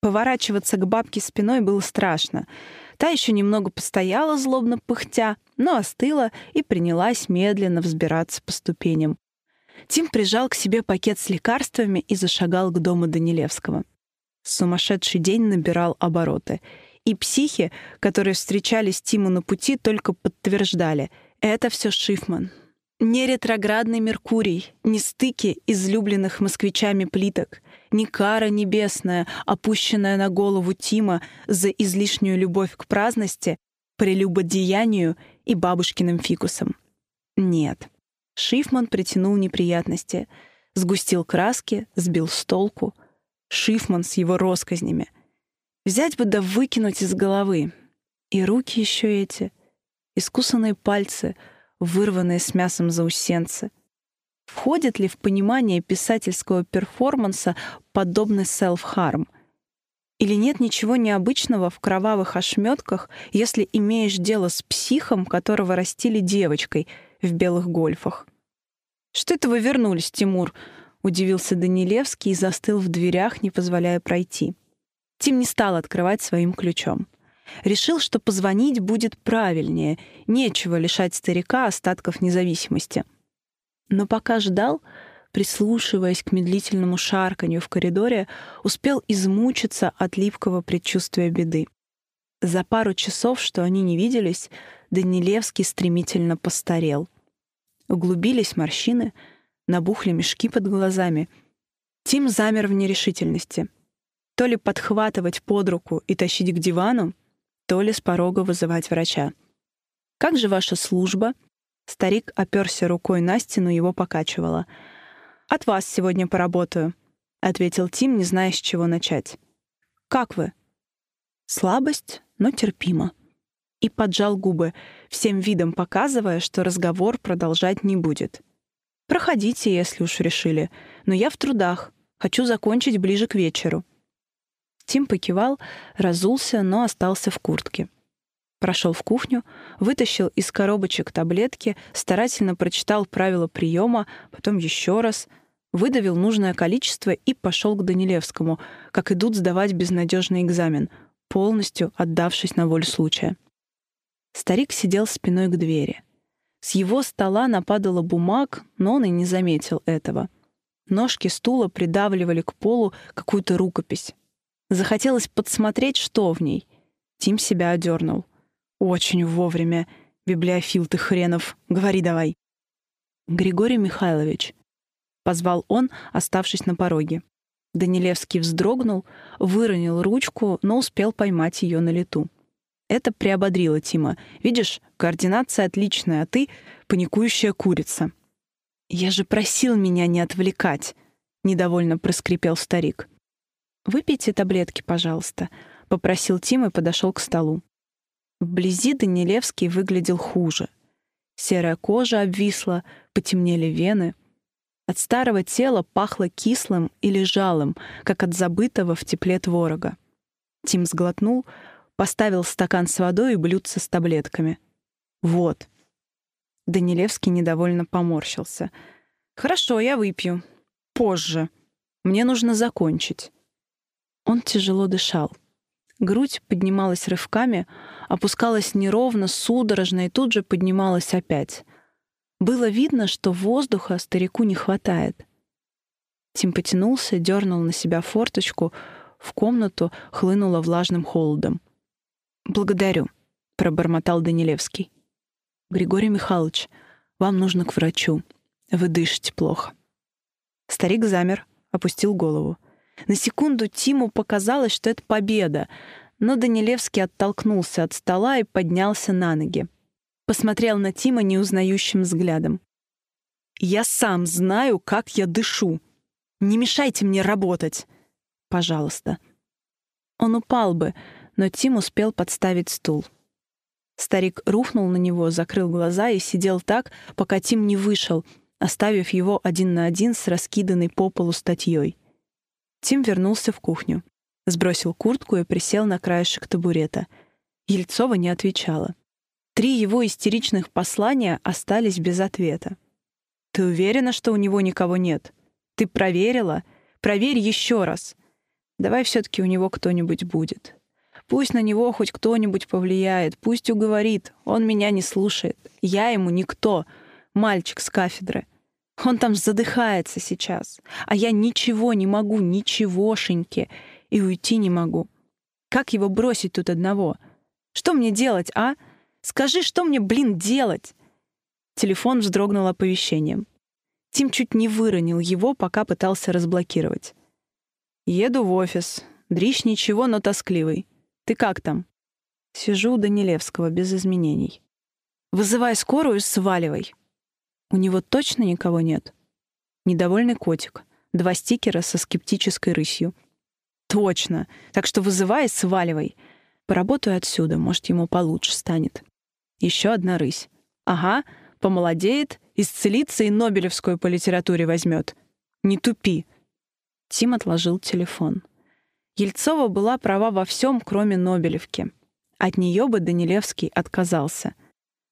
Поворачиваться к бабке спиной было страшно — Та еще немного постояла, злобно пыхтя, но остыла и принялась медленно взбираться по ступеням. Тим прижал к себе пакет с лекарствами и зашагал к дому Данилевского. Сумасшедший день набирал обороты. И психи, которые встречались Тиму на пути, только подтверждали — это все Шифман. Не ретроградный Меркурий, не стыки излюбленных москвичами плиток — ни кара небесная, опущенная на голову Тима за излишнюю любовь к праздности, прелюбодеянию и бабушкиным фикусом. Нет. Шифман притянул неприятности, сгустил краски, сбил с толку. Шифман с его росказнями. Взять бы да выкинуть из головы. И руки еще эти, искусанные пальцы, вырванные с мясом заусенцы — Входит ли в понимание писательского перформанса подобный селф-харм? Или нет ничего необычного в кровавых ошметках, если имеешь дело с психом, которого растили девочкой в белых гольфах? «Что это вы вернулись, Тимур?» — удивился Данилевский и застыл в дверях, не позволяя пройти. Тим не стал открывать своим ключом. Решил, что позвонить будет правильнее, нечего лишать старика остатков независимости — но пока ждал, прислушиваясь к медлительному шарканью в коридоре, успел измучиться от липкого предчувствия беды. За пару часов, что они не виделись, Данилевский стремительно постарел. Углубились морщины, набухли мешки под глазами. Тим замер в нерешительности. То ли подхватывать под руку и тащить к дивану, то ли с порога вызывать врача. «Как же ваша служба?» Старик оперся рукой на стену, его покачивало. «От вас сегодня поработаю», — ответил Тим, не зная, с чего начать. «Как вы?» «Слабость, но терпимо». И поджал губы, всем видом показывая, что разговор продолжать не будет. «Проходите, если уж решили, но я в трудах, хочу закончить ближе к вечеру». Тим покивал, разулся, но остался в куртке прошел в кухню, вытащил из коробочек таблетки, старательно прочитал правила приема, потом еще раз, выдавил нужное количество и пошел к Данилевскому, как идут сдавать безнадежный экзамен, полностью отдавшись на волю случая. Старик сидел спиной к двери. С его стола нападало бумаг, но он и не заметил этого. Ножки стула придавливали к полу какую-то рукопись. Захотелось подсмотреть, что в ней. Тим себя одернул. Очень вовремя. Библиофил ты хренов. Говори давай. Григорий Михайлович. Позвал он, оставшись на пороге. Данилевский вздрогнул, выронил ручку, но успел поймать ее на лету. Это приободрило Тима. «Видишь, координация отличная, а ты — паникующая курица». «Я же просил меня не отвлекать», — недовольно проскрипел старик. «Выпейте таблетки, пожалуйста», — попросил Тим и подошел к столу. Вблизи Данилевский выглядел хуже. Серая кожа обвисла, потемнели вены. От старого тела пахло кислым или жалым, как от забытого в тепле творога. Тим сглотнул, поставил стакан с водой и блюдце с таблетками. «Вот». Данилевский недовольно поморщился. «Хорошо, я выпью. Позже. Мне нужно закончить». Он тяжело дышал. Грудь поднималась рывками, опускалась неровно, судорожно и тут же поднималась опять. Было видно, что воздуха старику не хватает. Тим потянулся, дернул на себя форточку, в комнату хлынуло влажным холодом. «Благодарю», — пробормотал Данилевский. «Григорий Михайлович, вам нужно к врачу. Вы дышите плохо». Старик замер, опустил голову. На секунду Тиму показалось, что это победа, но Данилевский оттолкнулся от стола и поднялся на ноги. Посмотрел на Тима неузнающим взглядом. «Я сам знаю, как я дышу. Не мешайте мне работать. Пожалуйста». Он упал бы, но Тим успел подставить стул. Старик рухнул на него, закрыл глаза и сидел так, пока Тим не вышел, оставив его один на один с раскиданной по полу статьей. Тим вернулся в кухню. Сбросил куртку и присел на краешек табурета. Ельцова не отвечала. Три его истеричных послания остались без ответа. «Ты уверена, что у него никого нет? Ты проверила? Проверь еще раз. Давай все-таки у него кто-нибудь будет. Пусть на него хоть кто-нибудь повлияет, пусть уговорит. Он меня не слушает. Я ему никто. Мальчик с кафедры. Он там задыхается сейчас, а я ничего не могу, ничегошеньки, и уйти не могу. Как его бросить тут одного? Что мне делать, а? Скажи, что мне, блин, делать?» Телефон вздрогнул оповещением. Тим чуть не выронил его, пока пытался разблокировать. «Еду в офис. Дрищ ничего, но тоскливый. Ты как там?» Сижу у Данилевского без изменений. «Вызывай скорую сваливай», у него точно никого нет? Недовольный котик. Два стикера со скептической рысью. Точно. Так что вызывай сваливай. Поработаю отсюда, может, ему получше станет. Еще одна рысь. Ага, помолодеет, исцелится и Нобелевскую по литературе возьмет. Не тупи. Тим отложил телефон. Ельцова была права во всем, кроме Нобелевки. От нее бы Данилевский отказался.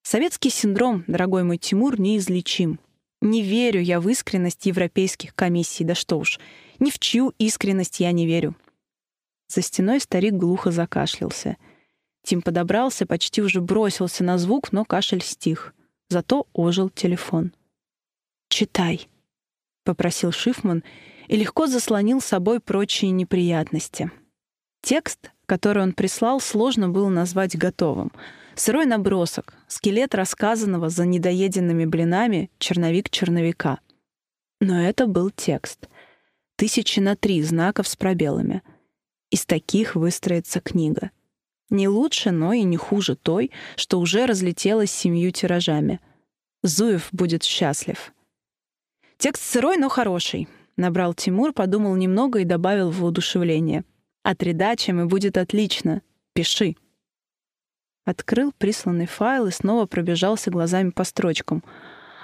Советский синдром, дорогой мой Тимур, неизлечим. Не верю я в искренность европейских комиссий, да что уж. Ни в чью искренность я не верю. За стеной старик глухо закашлялся. Тим подобрался, почти уже бросился на звук, но кашель стих. Зато ожил телефон. «Читай», — попросил Шифман и легко заслонил собой прочие неприятности. Текст, который он прислал, сложно было назвать готовым — Сырой набросок, скелет рассказанного за недоеденными блинами черновик черновика. Но это был текст. Тысячи на три знаков с пробелами. Из таких выстроится книга. Не лучше, но и не хуже той, что уже разлетелась семью тиражами. Зуев будет счастлив. Текст сырой, но хороший. Набрал Тимур, подумал немного и добавил в воодушевление. От редачи будет отлично. Пиши. Открыл присланный файл и снова пробежался глазами по строчкам.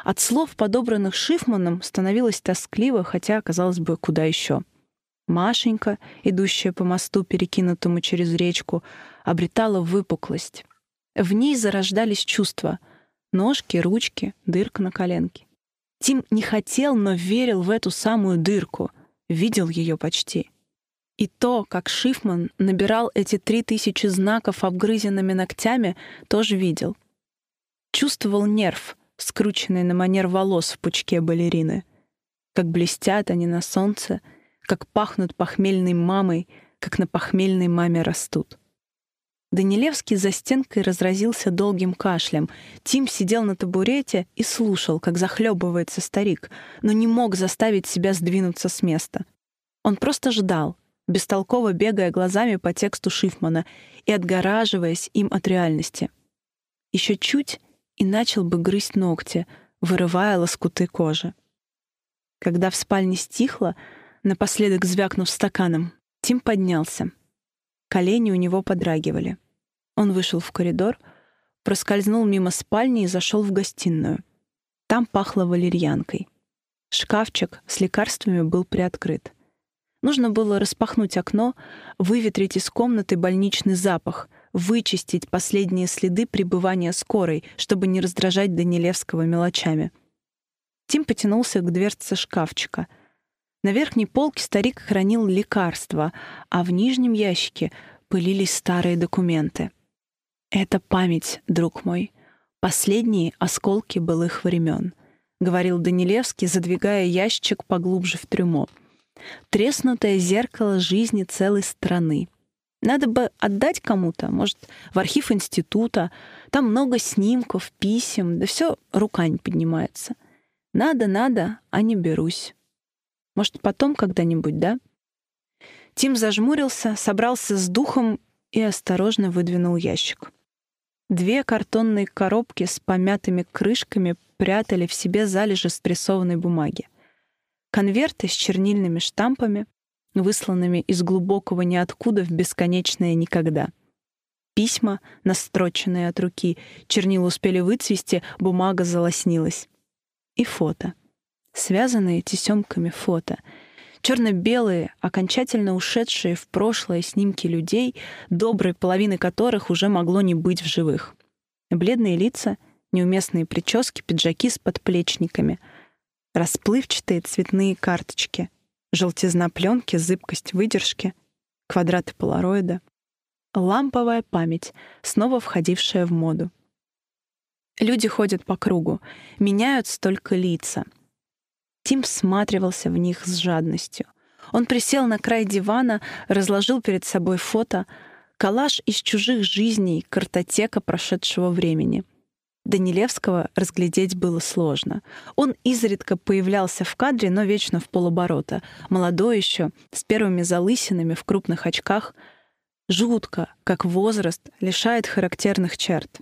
От слов, подобранных Шифманом, становилось тоскливо, хотя, казалось бы, куда еще. Машенька, идущая по мосту, перекинутому через речку, обретала выпуклость. В ней зарождались чувства — ножки, ручки, дырка на коленке. Тим не хотел, но верил в эту самую дырку, видел ее почти — и то, как Шифман набирал эти три тысячи знаков обгрызенными ногтями, тоже видел. Чувствовал нерв, скрученный на манер волос в пучке балерины. Как блестят они на солнце, как пахнут похмельной мамой, как на похмельной маме растут. Данилевский за стенкой разразился долгим кашлем. Тим сидел на табурете и слушал, как захлебывается старик, но не мог заставить себя сдвинуться с места. Он просто ждал, бестолково бегая глазами по тексту Шифмана и отгораживаясь им от реальности. Еще чуть и начал бы грызть ногти, вырывая лоскуты кожи. Когда в спальне стихло, напоследок звякнув стаканом, Тим поднялся. Колени у него подрагивали. Он вышел в коридор, проскользнул мимо спальни и зашел в гостиную. Там пахло валерьянкой. Шкафчик с лекарствами был приоткрыт. Нужно было распахнуть окно, выветрить из комнаты больничный запах, вычистить последние следы пребывания скорой, чтобы не раздражать Данилевского мелочами. Тим потянулся к дверце шкафчика. На верхней полке старик хранил лекарства, а в нижнем ящике пылились старые документы. «Это память, друг мой. Последние осколки былых времен», — говорил Данилевский, задвигая ящик поглубже в трюмо. Треснутое зеркало жизни целой страны. Надо бы отдать кому-то, может, в архив института. Там много снимков, писем, да все рука не поднимается. Надо, надо, а не берусь. Может, потом когда-нибудь, да? Тим зажмурился, собрался с духом и осторожно выдвинул ящик. Две картонные коробки с помятыми крышками прятали в себе залежи спрессованной бумаги конверты с чернильными штампами, высланными из глубокого ниоткуда в бесконечное никогда. Письма, настроченные от руки, чернила успели выцвести, бумага залоснилась. И фото. Связанные тесемками фото — черно-белые, окончательно ушедшие в прошлое снимки людей, доброй половины которых уже могло не быть в живых. Бледные лица, неуместные прически, пиджаки с подплечниками, расплывчатые цветные карточки, желтизна пленки, зыбкость выдержки, квадраты полароида. Ламповая память, снова входившая в моду. Люди ходят по кругу, меняют столько лица. Тим всматривался в них с жадностью. Он присел на край дивана, разложил перед собой фото, коллаж из чужих жизней, картотека прошедшего времени — Данилевского разглядеть было сложно. Он изредка появлялся в кадре, но вечно в полоборота. Молодой еще, с первыми залысинами в крупных очках. Жутко, как возраст, лишает характерных черт.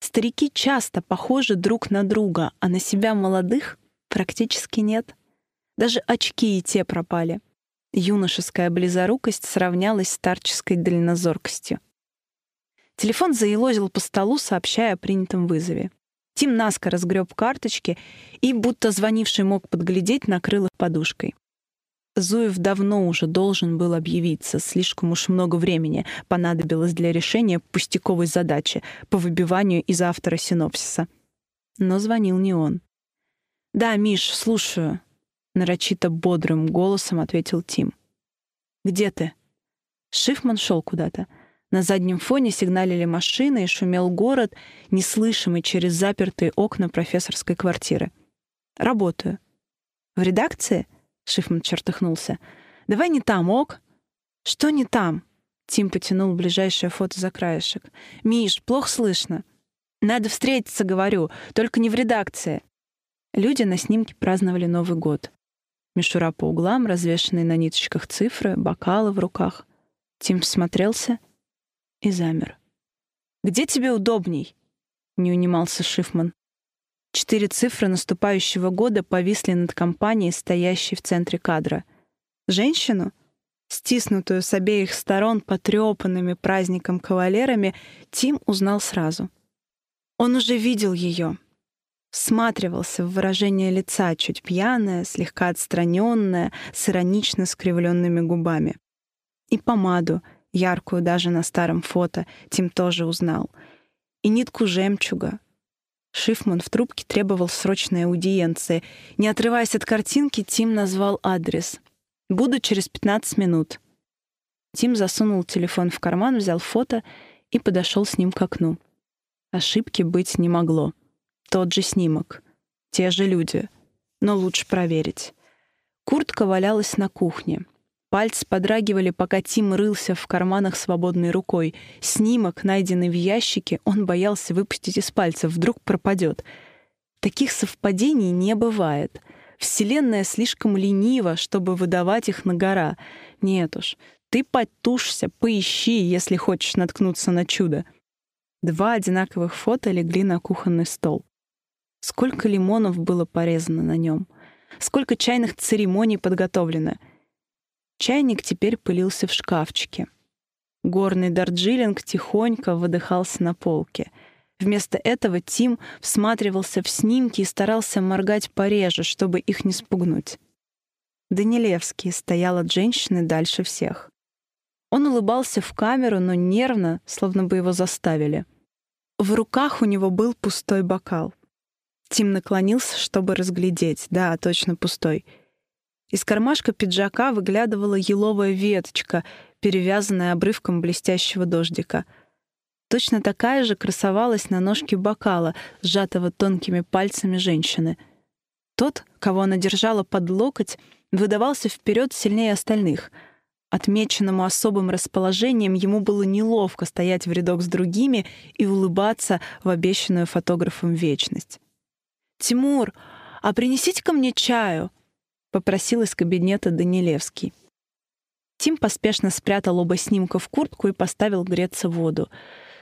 Старики часто похожи друг на друга, а на себя молодых практически нет. Даже очки и те пропали. Юношеская близорукость сравнялась с старческой дальнозоркостью. Телефон заелозил по столу, сообщая о принятом вызове. Тим наскоро разгреб карточки и, будто звонивший мог подглядеть, накрыл их подушкой. Зуев давно уже должен был объявиться, слишком уж много времени понадобилось для решения пустяковой задачи по выбиванию из автора синопсиса. Но звонил не он. «Да, Миш, слушаю», — нарочито бодрым голосом ответил Тим. «Где ты?» Шифман шел куда-то — на заднем фоне сигналили машины и шумел город, неслышимый через запертые окна профессорской квартиры. «Работаю». «В редакции?» — Шифман чертыхнулся. «Давай не там, ок?» «Что не там?» Тим потянул ближайшее фото за краешек. «Миш, плохо слышно». «Надо встретиться, говорю, только не в редакции». Люди на снимке праздновали Новый год. Мишура по углам, развешанные на ниточках цифры, бокалы в руках. Тим смотрелся и замер. «Где тебе удобней?» — не унимался Шифман. Четыре цифры наступающего года повисли над компанией, стоящей в центре кадра. Женщину, стиснутую с обеих сторон потрепанными праздником кавалерами, Тим узнал сразу. Он уже видел ее. Всматривался в выражение лица, чуть пьяное, слегка отстраненное, с иронично скривленными губами. И помаду, яркую даже на старом фото, Тим тоже узнал. И нитку жемчуга. Шифман в трубке требовал срочной аудиенции. Не отрываясь от картинки, Тим назвал адрес. «Буду через 15 минут». Тим засунул телефон в карман, взял фото и подошел с ним к окну. Ошибки быть не могло. Тот же снимок. Те же люди. Но лучше проверить. Куртка валялась на кухне. Пальцы подрагивали, пока Тим рылся в карманах свободной рукой. Снимок, найденный в ящике, он боялся выпустить из пальцев, вдруг пропадет. Таких совпадений не бывает. Вселенная слишком ленива, чтобы выдавать их на гора. Нет уж, ты потушься, поищи, если хочешь наткнуться на чудо. Два одинаковых фото легли на кухонный стол. Сколько лимонов было порезано на нем? Сколько чайных церемоний подготовлено — Чайник теперь пылился в шкафчике. Горный дарджилинг тихонько выдыхался на полке. Вместо этого Тим всматривался в снимки и старался моргать пореже, чтобы их не спугнуть. Данилевский стоял от женщины дальше всех. Он улыбался в камеру, но нервно, словно бы его заставили. В руках у него был пустой бокал. Тим наклонился, чтобы разглядеть. Да, точно пустой — из кармашка пиджака выглядывала еловая веточка, перевязанная обрывком блестящего дождика. Точно такая же красовалась на ножке бокала, сжатого тонкими пальцами женщины. Тот, кого она держала под локоть, выдавался вперед сильнее остальных. Отмеченному особым расположением ему было неловко стоять в рядок с другими и улыбаться в обещанную фотографом вечность. «Тимур, а принесите ко мне чаю!» попросил из кабинета Данилевский. Тим поспешно спрятал оба снимка в куртку и поставил греться воду.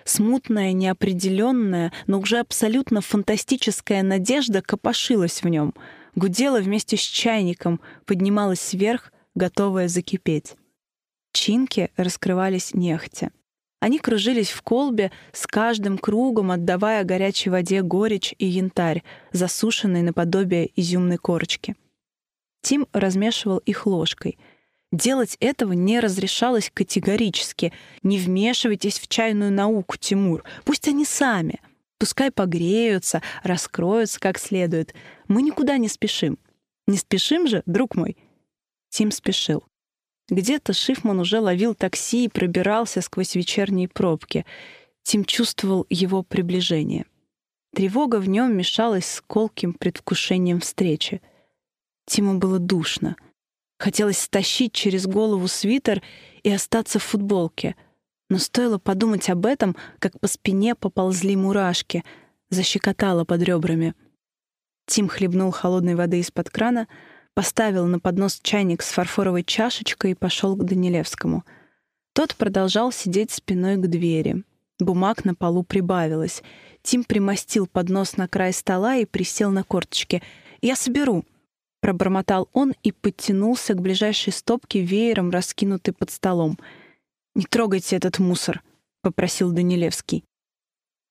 Смутная, неопределенная, но уже абсолютно фантастическая надежда копошилась в нем, гудела вместе с чайником, поднималась вверх, готовая закипеть. Чинки раскрывались нехотя. Они кружились в колбе, с каждым кругом отдавая горячей воде горечь и янтарь, засушенный наподобие изюмной корочки — Тим размешивал их ложкой. Делать этого не разрешалось категорически. Не вмешивайтесь в чайную науку, Тимур. Пусть они сами. Пускай погреются, раскроются как следует. Мы никуда не спешим. Не спешим же, друг мой. Тим спешил. Где-то Шифман уже ловил такси и пробирался сквозь вечерние пробки. Тим чувствовал его приближение. Тревога в нем мешалась с колким предвкушением встречи — Тиму было душно. Хотелось стащить через голову свитер и остаться в футболке. Но стоило подумать об этом, как по спине поползли мурашки, защекотало под ребрами. Тим хлебнул холодной воды из-под крана, поставил на поднос чайник с фарфоровой чашечкой и пошел к Данилевскому. Тот продолжал сидеть спиной к двери. Бумаг на полу прибавилось. Тим примостил поднос на край стола и присел на корточки. «Я соберу», Пробормотал он и подтянулся к ближайшей стопке веером, раскинутой под столом. «Не трогайте этот мусор», — попросил Данилевский.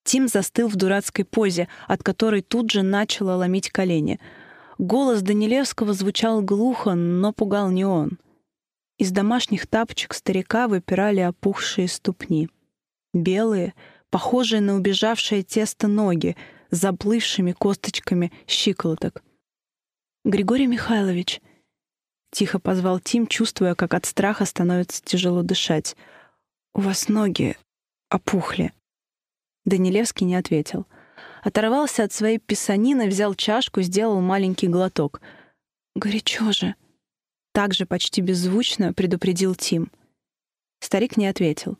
Тим застыл в дурацкой позе, от которой тут же начало ломить колени. Голос Данилевского звучал глухо, но пугал не он. Из домашних тапочек старика выпирали опухшие ступни. Белые, похожие на убежавшее тесто ноги, заплывшими косточками щиколоток. Григорий Михайлович!» Тихо позвал Тим, чувствуя, как от страха становится тяжело дышать. «У вас ноги опухли». Данилевский не ответил. Оторвался от своей писанины, взял чашку, сделал маленький глоток. «Горячо же!» Также почти беззвучно предупредил Тим. Старик не ответил.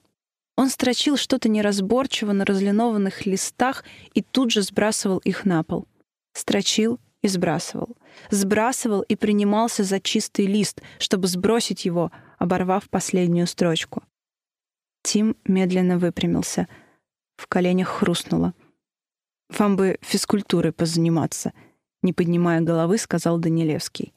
Он строчил что-то неразборчиво на разлинованных листах и тут же сбрасывал их на пол. Строчил, и сбрасывал. Сбрасывал и принимался за чистый лист, чтобы сбросить его, оборвав последнюю строчку. Тим медленно выпрямился. В коленях хрустнуло. «Вам бы физкультурой позаниматься», — не поднимая головы, сказал Данилевский.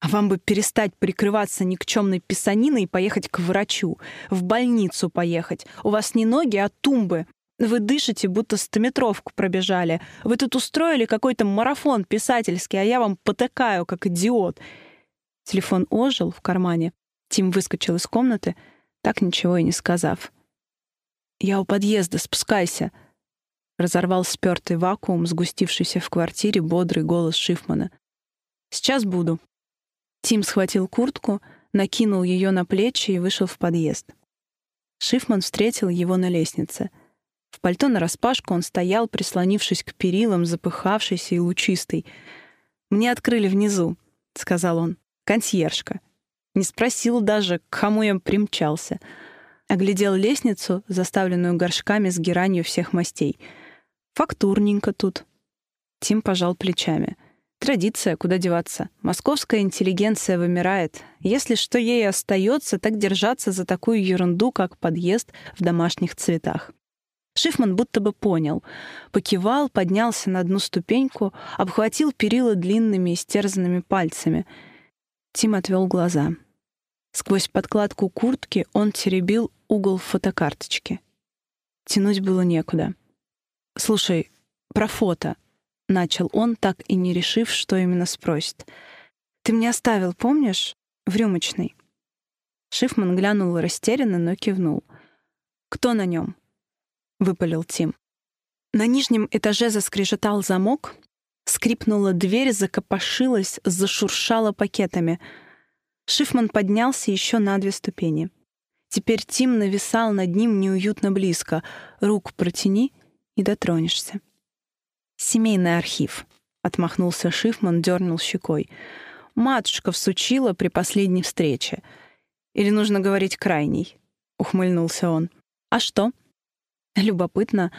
«А вам бы перестать прикрываться никчемной писаниной и поехать к врачу, в больницу поехать. У вас не ноги, а тумбы. Вы дышите, будто стометровку пробежали. Вы тут устроили какой-то марафон писательский, а я вам потыкаю, как идиот. Телефон ожил в кармане. Тим выскочил из комнаты, так ничего и не сказав. «Я у подъезда, спускайся!» Разорвал спёртый вакуум, сгустившийся в квартире бодрый голос Шифмана. «Сейчас буду». Тим схватил куртку, накинул ее на плечи и вышел в подъезд. Шифман встретил его на лестнице — в пальто нараспашку он стоял, прислонившись к перилам, запыхавшийся и лучистый. «Мне открыли внизу», — сказал он. «Консьержка». Не спросил даже, к кому я примчался. Оглядел лестницу, заставленную горшками с геранью всех мастей. «Фактурненько тут». Тим пожал плечами — Традиция, куда деваться. Московская интеллигенция вымирает. Если что ей остается, так держаться за такую ерунду, как подъезд в домашних цветах. Шифман будто бы понял. Покивал, поднялся на одну ступеньку, обхватил перила длинными истерзанными пальцами. Тим отвел глаза. Сквозь подкладку куртки он теребил угол фотокарточки. Тянуть было некуда. «Слушай, про фото», — начал он, так и не решив, что именно спросит. «Ты мне оставил, помнишь? В рюмочной». Шифман глянул растерянно, но кивнул. «Кто на нем?» выпалил Тим. На нижнем этаже заскрежетал замок, скрипнула дверь, закопошилась, зашуршала пакетами. Шифман поднялся еще на две ступени. Теперь Тим нависал над ним неуютно близко. рук протяни и дотронешься. «Семейный архив», — отмахнулся Шифман, дернул щекой. «Матушка всучила при последней встрече. Или нужно говорить крайней?» — ухмыльнулся он. «А что?» Любопытно.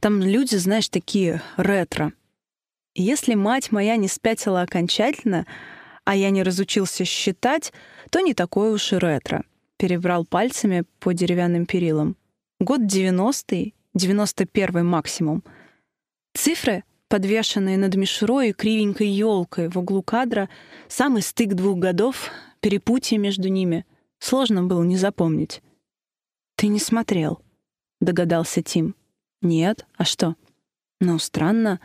Там люди, знаешь, такие ретро. Если мать моя не спятила окончательно, а я не разучился считать, то не такое уж и ретро. Перебрал пальцами по деревянным перилам. Год 90-й, 91-й максимум. Цифры, подвешенные над мишурой и кривенькой елкой в углу кадра, самый стык двух годов, перепутье между ними. Сложно было не запомнить. «Ты не смотрел», — догадался Тим. «Нет, а что?» «Ну, странно.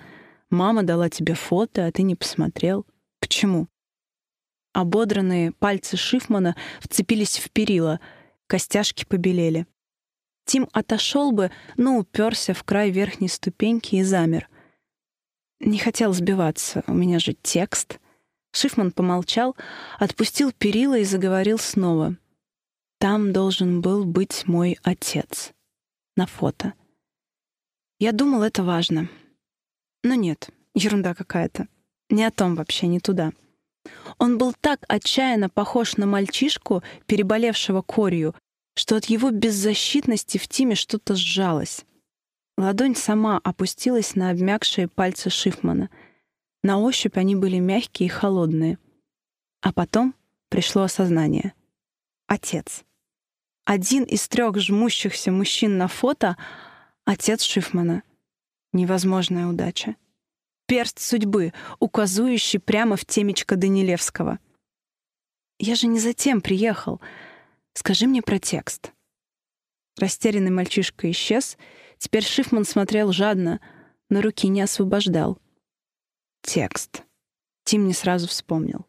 Мама дала тебе фото, а ты не посмотрел. Почему?» Ободранные пальцы Шифмана вцепились в перила, костяшки побелели. Тим отошел бы, но уперся в край верхней ступеньки и замер. Не хотел сбиваться, у меня же текст. Шифман помолчал, отпустил перила и заговорил снова. «Там должен был быть мой отец» на фото. Я думал, это важно. Но нет, ерунда какая-то. Не о том вообще, не туда. Он был так отчаянно похож на мальчишку, переболевшего корью, что от его беззащитности в Тиме что-то сжалось. Ладонь сама опустилась на обмякшие пальцы Шифмана. На ощупь они были мягкие и холодные. А потом пришло осознание. Отец один из трех жмущихся мужчин на фото — отец Шифмана. Невозможная удача. Перст судьбы, указующий прямо в темечко Данилевского. «Я же не затем приехал. Скажи мне про текст». Растерянный мальчишка исчез. Теперь Шифман смотрел жадно, но руки не освобождал. «Текст». Тим не сразу вспомнил.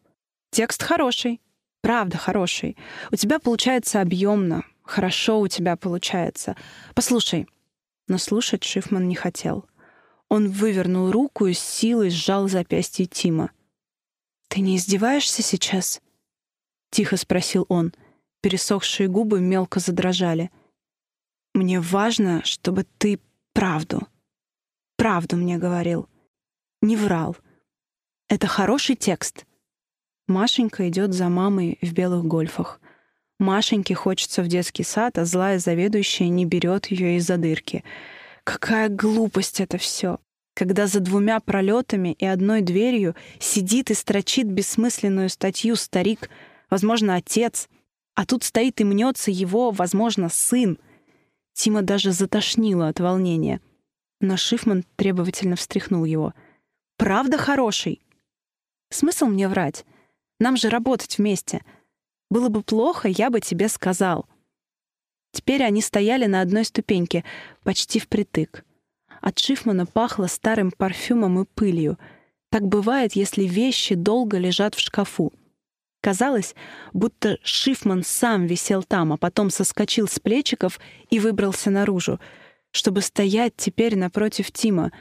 «Текст хороший», правда хороший. У тебя получается объемно, хорошо у тебя получается. Послушай. Но слушать Шифман не хотел. Он вывернул руку и с силой сжал запястье Тима. «Ты не издеваешься сейчас?» — тихо спросил он. Пересохшие губы мелко задрожали. «Мне важно, чтобы ты правду, правду мне говорил, не врал. Это хороший текст. Машенька идет за мамой в белых гольфах. Машеньке хочется в детский сад, а злая заведующая не берет ее из-за дырки. Какая глупость это все! Когда за двумя пролетами и одной дверью сидит и строчит бессмысленную статью старик, возможно, отец, а тут стоит и мнется его, возможно, сын. Тима даже затошнило от волнения. Но Шифман требовательно встряхнул его. «Правда хороший?» «Смысл мне врать? Нам же работать вместе. Было бы плохо, я бы тебе сказал». Теперь они стояли на одной ступеньке, почти впритык. От Шифмана пахло старым парфюмом и пылью. Так бывает, если вещи долго лежат в шкафу. Казалось, будто Шифман сам висел там, а потом соскочил с плечиков и выбрался наружу, чтобы стоять теперь напротив Тима,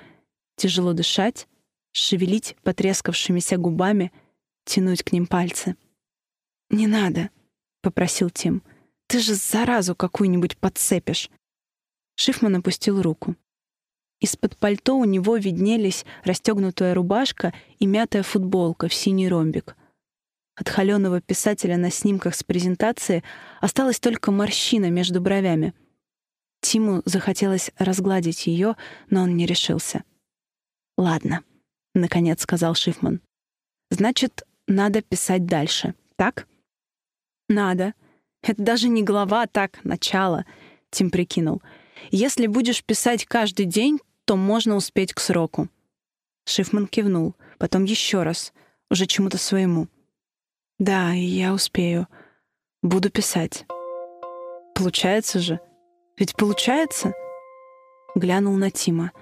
тяжело дышать, шевелить потрескавшимися губами — тянуть к ним пальцы. «Не надо», — попросил Тим. «Ты же заразу какую-нибудь подцепишь». Шифман опустил руку. Из-под пальто у него виднелись расстегнутая рубашка и мятая футболка в синий ромбик. От холеного писателя на снимках с презентации осталась только морщина между бровями. Тиму захотелось разгладить ее, но он не решился. «Ладно», — наконец сказал Шифман. «Значит, надо писать дальше. Так? Надо. Это даже не глава, а так, начало, Тим прикинул. Если будешь писать каждый день, то можно успеть к сроку. Шифман кивнул, потом еще раз, уже чему-то своему. Да, я успею. Буду писать. Получается же. Ведь получается? Глянул на Тима.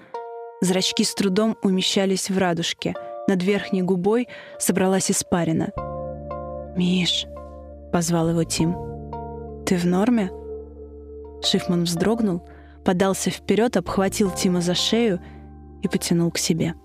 Зрачки с трудом умещались в радужке — над верхней губой собралась испарина. «Миш!» — позвал его Тим. «Ты в норме?» Шифман вздрогнул, подался вперед, обхватил Тима за шею и потянул к себе.